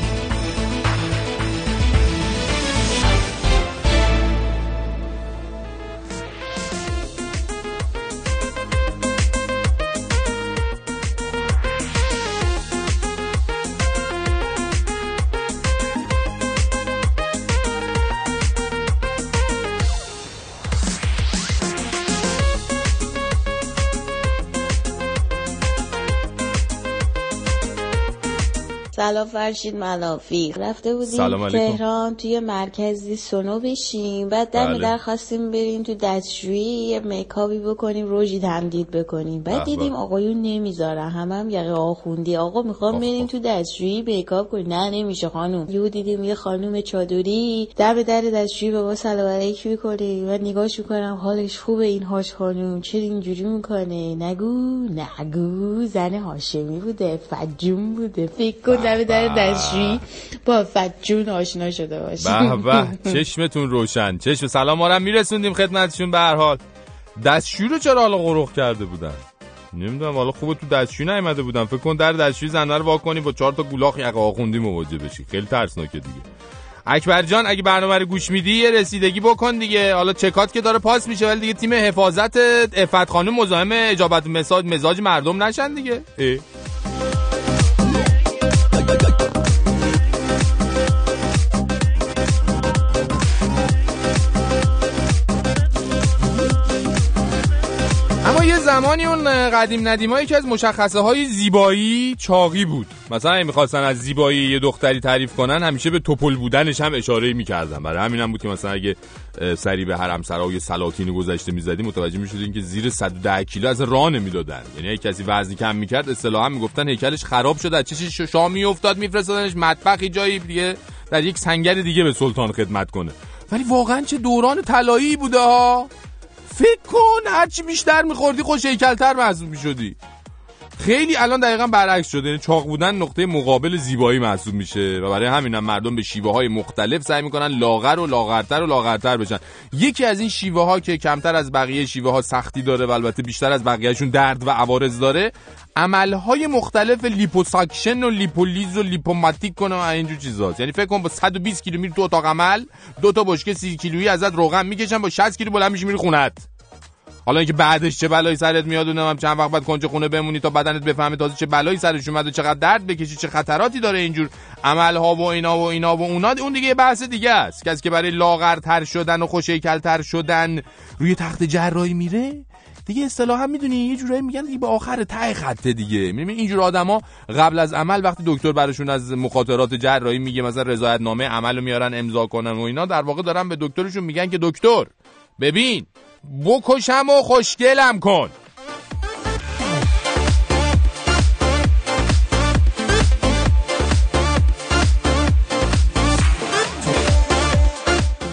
سلام فرشید منافی رفته بودیم سلام علیکم. تهران توی مرکزی سونو بشیم. بعد دم بله. در خواستیم بریم تو دستشویی یه میکاپی بکنیم روژی تمدید بکنیم. بعد به به. دیدیم آقایون نمی‌ذارن همه هم یقه آخوندی. آقا می‌خوام بریم تو دستشویی میکاپ کنیم. نه نمیشه خانوم یو دیدیم یه خانوم چادری دم در دستشویی به ما سلام علیک می‌کنه و نگاش می‌کنم. حالش خوبه این هاش خانوم چرا اینجوری می‌کنه؟ نگو نگو. زن هاشمی بوده فجون بوده. فکر کن دم در دستشویی با فجون آشنا شده باشه به به. <laughs> چشمتون روشن. چشم سلام هم میرسوندیم خدمتشون به هر حال. دستشوی رو چرا حالا غرخ کرده بودن؟ نمی‌دونم حالا خوبه تو دستشوی نیومده بودن. فکر کن در دستشوی زنه رو وا کنی با چهار تا گولاخ یقه آخوندی مواجه بشی. خیلی ترسناکه دیگه. اکبر جان اگه برنامه رو گوش میدی یه رسیدگی بکن دیگه. حالا چکات که داره پاس میشه ولی دیگه تیم حفاظت افت خانم مزاحم اجابت مزاج مزاج مردم نشن دیگه. اه. زمانی اون قدیم ندیما که از مشخصه های زیبایی چاقی بود. مثلا اگه می‌خواستن از زیبایی یه دختری تعریف کنن همیشه به توپل بودنش هم اشاره می‌کردن. برای همین هم بود که مثلا اگه سری به حرم سرای سلاطین گذشته می‌زدی متوجه می‌شدین که زیر 110 کیلو از راه نمی‌دادن. یعنی اگه کسی وزنی کم می‌کرد اصطلاحا می‌گفتن هیکلش خراب شده از چشش شام میافتاد میفرستادنش مطبخی جایی دیگه در یک سنگر دیگه به سلطان خدمت کنه. ولی واقعا چه دوران طلایی بوده ها. فکر کن هرچی بیشتر میخوردی خوش هیکلتر محسوب می‌شدی. خیلی الان دقیقا برعکس شده. یعنی چاق بودن نقطه مقابل زیبایی محسوب میشه و برای همین هم مردم به شیوه های مختلف سعی می‌کنن لاغر و لاغرتر و لاغرتر بشن. یکی از این شیوه ها که کمتر از بقیه شیوه ها سختی داره و البته بیشتر از بقیهشون درد و عوارض داره عملهای مختلف لیپوساکشن و لیپولیز و لیپوماتیک کنه و اینجور چیزاست یعنی فکر کن با 120 کیلو میری تو اتاق عمل دو تا بشکه 30 کیلویی ازت روغن می‌کشن با 60 کیلو بلند میشی میری خونت حالا اینکه بعدش چه بلایی سرت میاد اونم چند وقت بعد کنج خونه بمونی تا بدنت بفهمه تازه چه بلایی سرش اومد و چقدر درد بکشی چه خطراتی داره اینجور عمل ها و اینا و اینا و اونا. اون دیگه بحث دیگه است. کسی که برای لاغرتر شدن و خوشیکلتر شدن روی تخت جراحی میره دیگه اصطلاحا می‌دونی یه جورایی میگن دیگه به آخر ته خطه دیگه. می‌بینی اینجور آدما قبل از عمل وقتی دکتر براشون از مخاطرات جراحی میگه مثلا رضایت نامه عملو میارن امضا کنن و اینا در واقع دارن به دکترشون میگن که دکتر ببین بکشم و خوشگلم کن.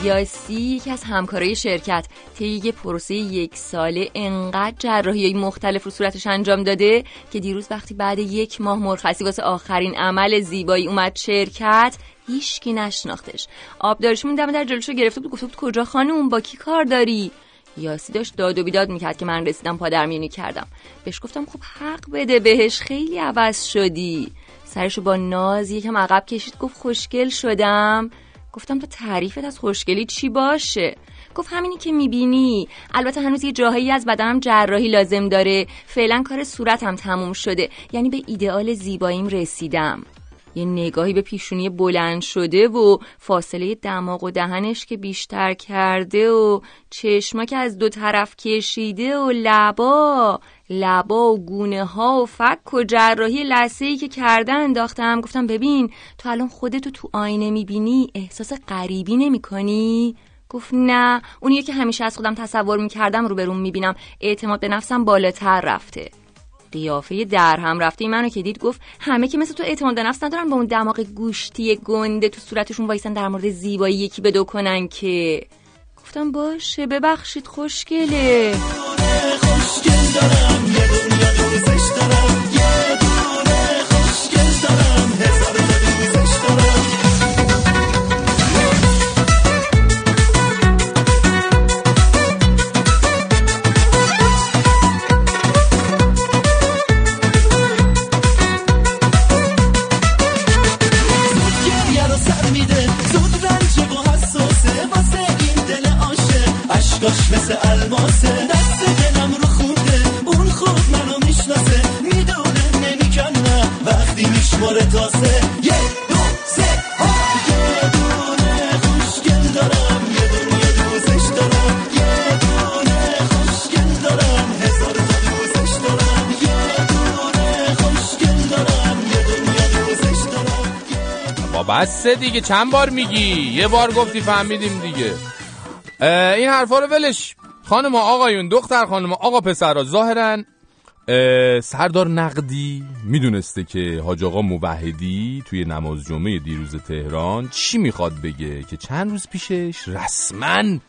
یاسی یکی از همکارای شرکت طی یه پروسه یک ساله انقدر جراحی مختلف رو صورتش انجام داده که دیروز وقتی بعد یک ماه مرخصی واسه آخرین عمل زیبایی اومد شرکت هیچکی نشناختش. آبدارشمون دم در جلوشو گرفته بود گفته بود کجا خانوم با کی کار داری؟ یاسی داشت داد و بیداد می‌کرد که من رسیدم پادرمیونی کردم. بهش گفتم خب حق بده بهش خیلی عوض شدی. سرشو با ناز یکم عقب کشید گفت خوشگل شدم. گفتم تو تعریفت از خوشگلی چی باشه؟ گفت همینی که می‌بینی. البته هنوز یه جاهایی از بدنم جراحی لازم داره. فعلا کار صورتم تموم شده. یعنی به ایدئال زیباییم رسیدم. یه نگاهی به پیشونی بلند شده و فاصله دماغ و دهنش که بیشتر کرده و چشما که از دو طرف کشیده و لبا لبا و گونه ها و فک و جراحی لحظه ای که کرده انداختم. گفتم ببین تو الان خودتو تو آینه می‌بینی احساس غریبی نمی کنی؟ گفت نه. اونیه که همیشه از خودم تصور می‌کردم رو بروم می‌بینم. اعتماد به نفسم بالاتر رفته. قیافه در هم رفته. منو که دید گفت همه که مثل تو اعتماد به نفس ندارن با اون دماغ گوشتی گنده تو صورتشون وایسن در مورد زیبایی یکی بدو کنن که. گفتم باشه ببخشید خوشگله. خوشگل دارم یه دنیا دوزش دارم بسه دیگه چند بار میگی؟ یه بار گفتی فهمیدیم دیگه. این حرفا رو ولش. خانم آقایون دختر خانم آقا پسرا ظاهرا سردار نقدی می‌دونسته که حاج آقا موحدی توی نماز جمعه دیروز تهران چی می‌خواد بگه که چند روز پیشش رسما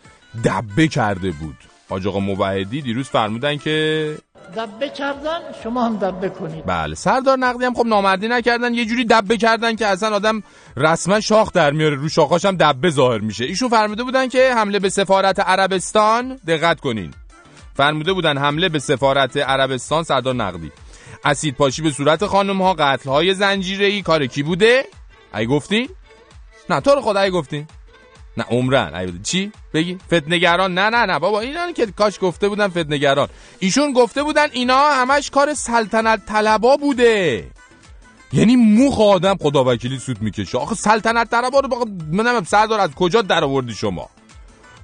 دبه کرده بود. حاج آقا موحدی دیروز فرمودن که دبه کردن شما هم دبه کنید. بله سردار نقدی هم خب نامردی نکردن یه جوری دبه کردن که اصلا آدم رسما شاخ در میاره رو شاخاش هم دبه ظاهر میشه. ایشون فرموده بودن که حمله به سفارت عربستان دقت کنین. فرموده بودن حمله به سفارت عربستان سردار نقدی. اسید پاشی به صورت خانم ها قتل های زنجیره ای کار کی بوده؟ ای گفتی؟ نه تو رو خدای گفتی. نه عمرن. ای چی؟ بگی. فتنگران نه نه نه. بابا اینا که کاش گفته بودن فتنگران ایشون گفته بودن اینا همش کار سلطنت طلبا بوده. یعنی موخ آدم خدا وکیلی سود می‌کشه. آخه سلطنت طلبا رو من سردار از کجا در آوردی شما؟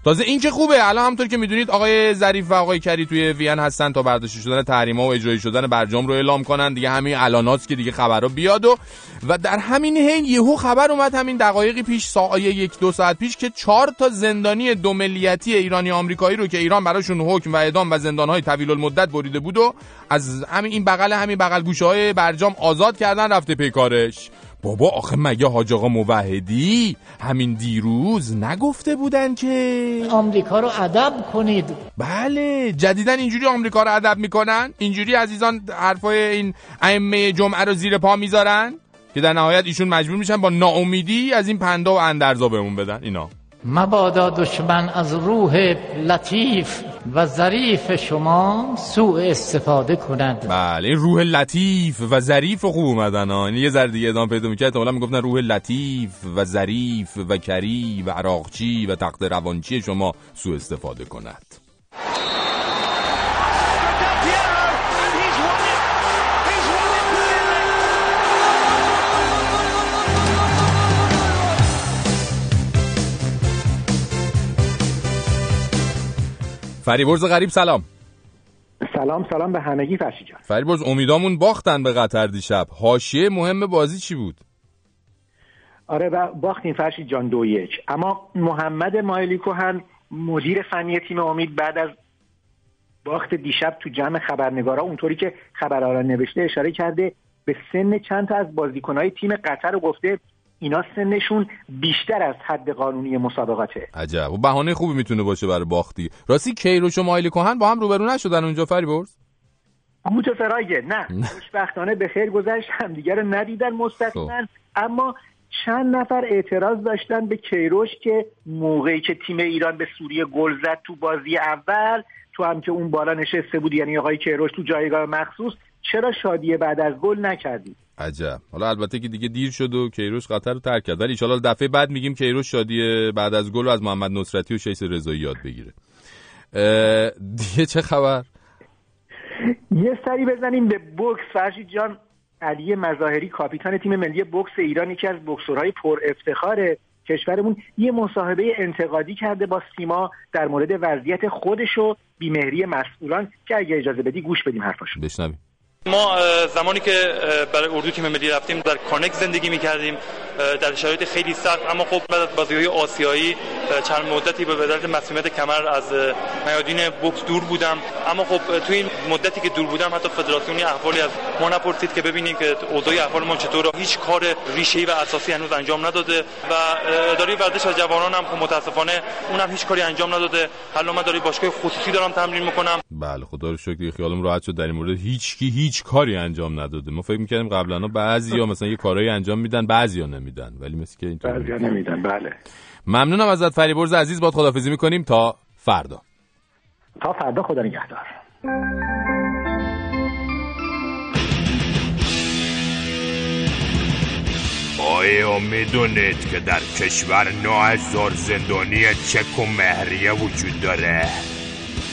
تازه این که خوبه. الان همونطور که می‌دونید آقای ظریف و آقای کری توی وین هستن تا برداشته شدن تحریما و اجرایی شدن برجام رو اعلام کنن. دیگه همین الانات که دیگه خبرها بیاد و و در همین حین یهو خبر اومد همین دقایقی پیش ساعت یک دو ساعت پیش که چهار تا زندانی دو ملیتی ایرانی آمریکایی رو که ایران براشون حکم و اعدام و زندانهای طویل المدت بریده بود و از همین این بغل همین بغل گوشه های برجام آزاد کردن رفته پیکارش بابا آخه مگه حاج آقا موحدی همین دیروز نگفته بودن که؟ آمریکا رو ادب کنید. بله جدیدن اینجوری آمریکا رو ادب می‌کنن؟ اینجوری عزیزان حرفای این ائمه جمعه رو زیر پا می‌ذارن؟ که در نهایت ایشون مجبور میشن با ناامیدی از این پندا و اندرزا بهمون بدن. اینا. مبادا دشمن از روح لطیف و ظریف شما سوء استفاده کند. بله این روح لطیف و ظریف خوب اومدن یعنی یه ذره دیگه ادامه پیدا می‌کرد. حالا می‌گفتن روح لطیف و ظریف و کری و عراقچی و تخت روانچی شما سوء استفاده کند. فریبرز غریب سلام. سلام سلام به همگی فرشی جان. فریبرز امیدامون باختن به قطر دیشب. حاشیه مهم بازی چی بود؟ آره و باختیم فرشی جان دو یک. اما محمد مایلی کوهن مدیر فنی تیم امید بعد از باخت دیشب تو جمع خبرنگارا اونطوری که خبرها نوشته اشاره کرده به سن چند تا از بازیکنهای تیم قطر رو گفته اینا سنشون بیشتر از حد قانونی مسابقاته عجب. و بهانه خوبی می‌تونه باشه برای باختی. راستی کیروش و مایلی کوهن با هم روبرو نشدن اونجا فریبرز متفرایه نه. خوشبختانه به خیر گذشت. همدیگه رو ندیدن مستقیما اما چند نفر اعتراض داشتن به کیروش که موقعی که تیم ایران به سوریه گل زد تو بازی اول تو هم که اون بالا نشسته بود یعنی آقای کیروش تو جایگاه مخصوص چرا شادی بعد از گل نکردی؟ عجب. حالا البته که دیگه دیر شد و کیروش قطر رو ترک کرد. ولی ان دفعه بعد میگیم کیروش شادی بعد از گل از محمد نصرتی و شیس رضایی یاد بگیره. دیگه چه خبر؟ یه سری بزنیم به بوکس. فرشید جان علی مظاهری کاپیتان تیم ملی بوکس ایران یکی از بوکسورهای پر افتخار کشورمون. یه مصاحبه انتقادی کرده با سیما در مورد وضعیت خودش و بیمهری مسئولان که اگه اجازه بدی گوش بدیم حرفاشو. بشنویم. ما زمانی که برای اردو تیم ملی رفتیم در کانک زندگی می‌کردیم. در شرایط خیلی سخت اما خب بعد از بازی آسیایی چند مدتی به بدلت مسئولیت کمر از میادین بوکس دور بودم. اما خب توی این مدتی که دور بودم حتی فدراسیونی احوالی از ما نپرسید که ببینیم که اوضاع احوال ما چطوره هیچ کار ریشه‌ای و اساسی هنوز انجام نداده و اداره ورزش و جوانان هم خب متاسفانه اونم هیچ کاری انجام نداده. حالا من داری باشگاه خصوصی دارم تمرین می‌کنم. بله خدا رو شکر خیالم راحت شد در این مورد. هیچ کی هیچ کاری انجام نداده. ما فکر می‌کردیم قبلا بعضیا مثلا یه کارایی انجام میدن بعضیا نمیدن. ولی مثل که اینطور بعضیا نمیدن. بله. ممنونم ازت فریبرز عزیز باد خدافظی می‌کنیم. تا فردا. تا فردا خدا نگهدار. آیا می‌دونید که در کشور 9000 زندانی چک و مهریه وجود داره؟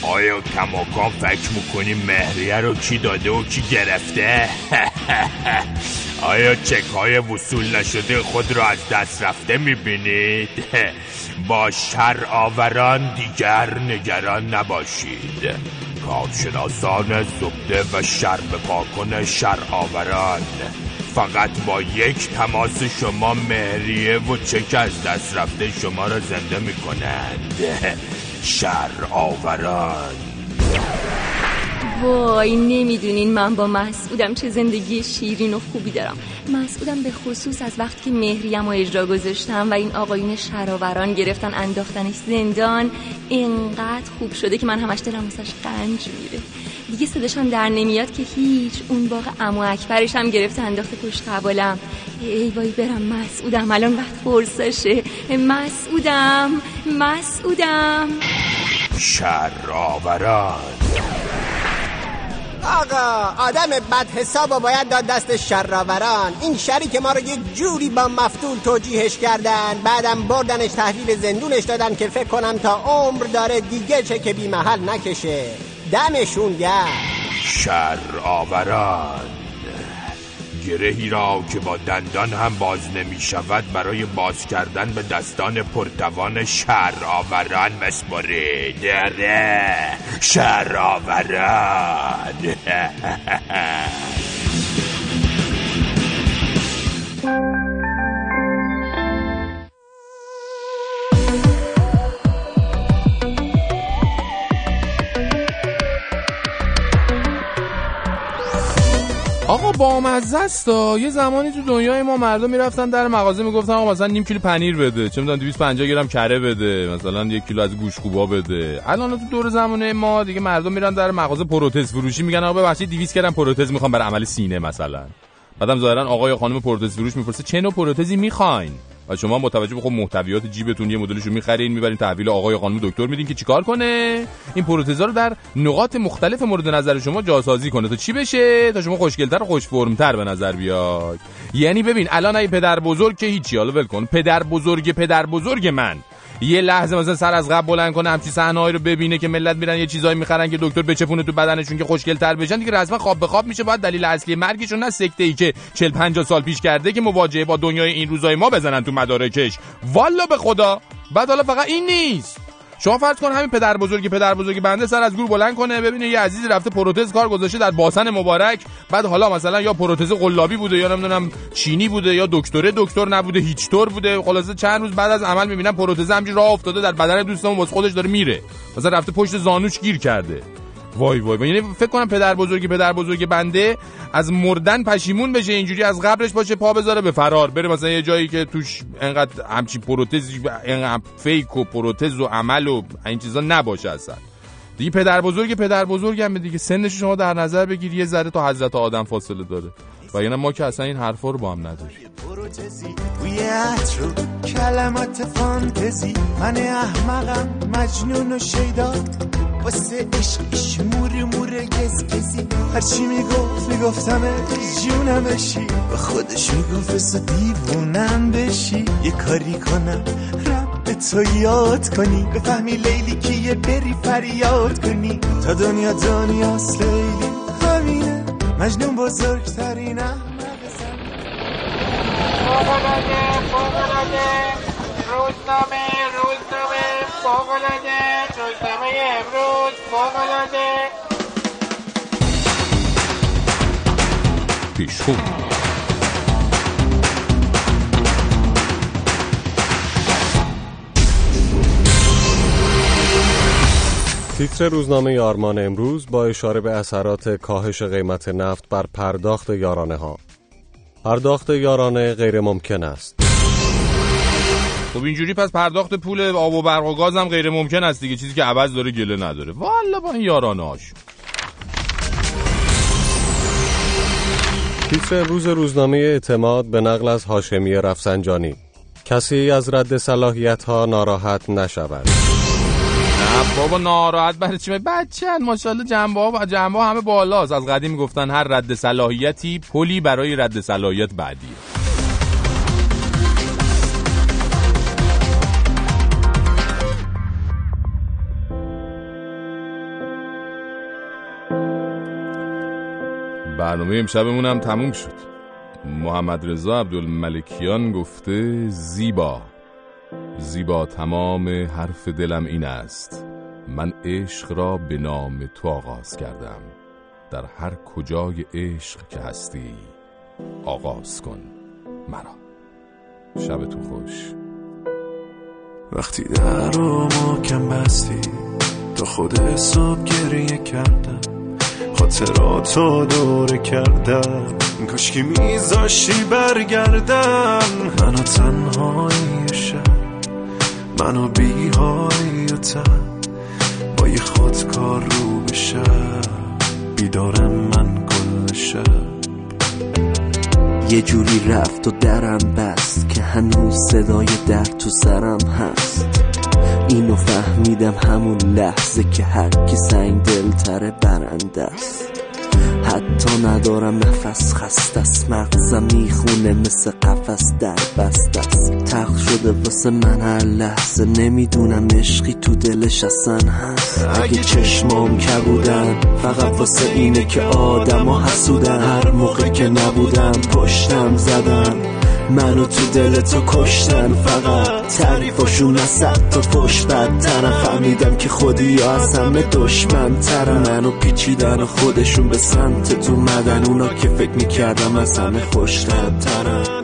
آیا کماکان فکر می‌کنی مهریه رو کی داده و کی گرفته؟ <laughs> آیا چک های وصول نشده خود را از دست رفته می‌بینید؟ <laughs> با شر آوران دیگر نگران نباشید. کارشناسان زبده و شر به پاکن شر آوران. فقط با یک تماس شما مهریه و چک از دست رفته شما را زنده می‌کنند <laughs> شر آوران. وای نمی‌دونین من با مسعودم چه زندگی شیرین و خوبی دارم. مسعودم به خصوص از وقتی که مهریم و اجرا گذاشتم و این آقایون شراوران گرفتن انداختنش زندان اینقدر خوب شده که من همش دلم واسش قنج میره. دیگه صداشم در نمیاد که هیچ اون باغ امو اکبرش هم گرفته انداخته پشت قبالم. ای وای برم مسعودم الان وقت فرسشه مسعودم مسعودم. شر آوران آقا آدم بد حساب و باید داد دست شراوران این شری که ما رو یک جوری با مفتول توجیهش کردن بعدم بردنش تحویل زندونش دادن که فکر کنم تا عمر داره دیگه چه که بی محل نکشه. دمشون گرم. شر آوران گرهی را که با دندان هم باز نمی شود برای باز کردن به دستان پرتوان شهر آوران داره شهر آقا با است یه زمانی تو دنیای ما مردم می‌رفتن در مغازه می‌گفتن آقا مثلا نیم کیلو پنیر بده چه می‌دونم 250 گرم کره بده مثلا یک کیلو از گوش خوبا بده. الان تو دور زمانه ما دیگه مردم میرن در مغازه پروتز فروشی میگن آقا ببخشید 200 گرم پروتز می‌خوام برای عمل سینه مثلا. بعدم ظاهرا آقا یا خانم پروتز فروش می‌پرسه چه نوع پروتزی می‌خواین؟ و شما متوجه به خب محتویات جیبتون یه مدلشو می‌خرین می‌برین تحویل آقای خانم دکتر میدین که چیکار کنه؟ این پروتزا رو در نقاط مختلف مورد نظر شما جاسازی کنه. تا چی بشه؟ تا شما خوشگلتر و خوش فرمتر به نظر بیاد. یعنی ببین الان ای پدر بزرگ که هیچی حالا ول کن. پدر بزرگ پدر بزرگ من. یه لحظه مثلا سر از قبل بلند کنه همچین صحنه‌ای رو ببینه که ملت میرن یه چیزایی می‌خرن که دکتر بچپونه تو بدنشون که خوشگل‌تر بشن. دیگه رسما خواب به خواب میشه باید دلیل اصلی مرگشون نه سکته ای که 40 50 سال پیش کرده که مواجهه با دنیای این روزای ما بزنن تو مدارکش. والا به خدا. بعد حالا فقط این نیست. شما فرض کن همین پدر بزرگی پدر بزرگی بنده سر از گور بلند کنه ببینه یه عزیزی رفته پروتز کار گذاشته در باسن مبارک. بعد حالا مثلا یا پروتز قلابی بوده یا نمی‌دونم چینی بوده یا دکتره دکتر نبوده هیچ طور بوده. خلاصه چند روز بعد از عمل می‌بینم پروتز همجوری راه افتاده در بدن دوستمون واسه خودش داره میره. مثلا رفته پشت زانوش گیر کرده. وای وای یعنی فکر کنم پدر بزرگی پدر بزرگ بنده از مردن پشیمون بشه اینجوری از قبرش باشه پا بذاره به فرار. بره مثلا یه جایی که توش انقدر همچین پروتز انقدر فیک و پروتز و عمل و این چیزا نباشه اصلا. دیگه پدر بزرگ پدر بزرگ هم دیگه. سنش شما در نظر بگیر یه ذره تا حضرت آدم فاصله داره. و یعنی ما که اصلا این حرفا رو با هم نداریم. کلمات فانتزی. من احمقم مجنون و شیدا. واسه عشقش مور مور گز گزی. هرچی می‌گفت جونم بشی. و خودش می‌گفت واسه دیوونم بشی. یه کاری کنم رب تو یاد کنی. بفهمی لیلی کیه بری فریاد کنی. تا دنیا دنیاست لیلی. همینه. مجنون بزرگترین احمد فوقلاده فوقلاده روزنامه فوقلاده روزنامه امروز تیتر روزنامه آرمان امروز با اشاره به اثرات کاهش قیمت نفت بر پرداخت یارانه ها پرداخت یارانه غیر ممکن است. خب اینجوری پس پرداخت پول آب و برق و گاز هم غیر ممکن است دیگه. چیزی که عوض داره گله نداره. والا با این یارانه هاش تیتر روز روزنامه اعتماد به نقل از هاشمی رفسنجانی. کسی از رد صلاحیت ها ناراحت نشود. نه بابا ناراحت برای چی؟ بچه ماشاءالله جنبه ها جنبه همه بالاست. از قدیم گفتن هر رد صلاحیتی پلی برای رد صلاحیت بعدی برنامه امشبمون هم تموم شد. محمد رضا عبدالملکیان گفته زیبا. زیبا تمام حرف دلم این است. من عشق را به نام تو آغاز کردم. در هر کجای عشق که هستی آغاز کن مرا. شبتون خوش. وقتی در رو کم بستی تا خود صبح گریه کردم. خاطراتو دوره کردم. کاش که میذاشی برگردم. منو تنهایی شب. منو بیهایی و تب با یه خودکار رو بشم. بیدارم من کل شب. یه جوری رفت و درم بست که هنوز صدای در تو سرم هست. اینو فهمیدم همون لحظه که هر کی سنگ دلتره برنده است. حتی ندارم نفس خست است. مغزم می‌خونه مثل قفس در بست است. تخت شده واسه من هر لحظه. نمی‌دونم عشقی تو دلش اصلا هست. اگه چشمام کبودن فقط واسه اینه که آدم و حسودن. هر موقع که نبودم پشتم زدن. منو تو دل تو کشتن فقط. تعریفاشون از صد تا پشت بدترم. فهمیدم که خودی یا از همه دشمن ترم منو پیچیدن و خودشون به سمت تو مدن. اونا که فکر می‌کردم از همه خوشترم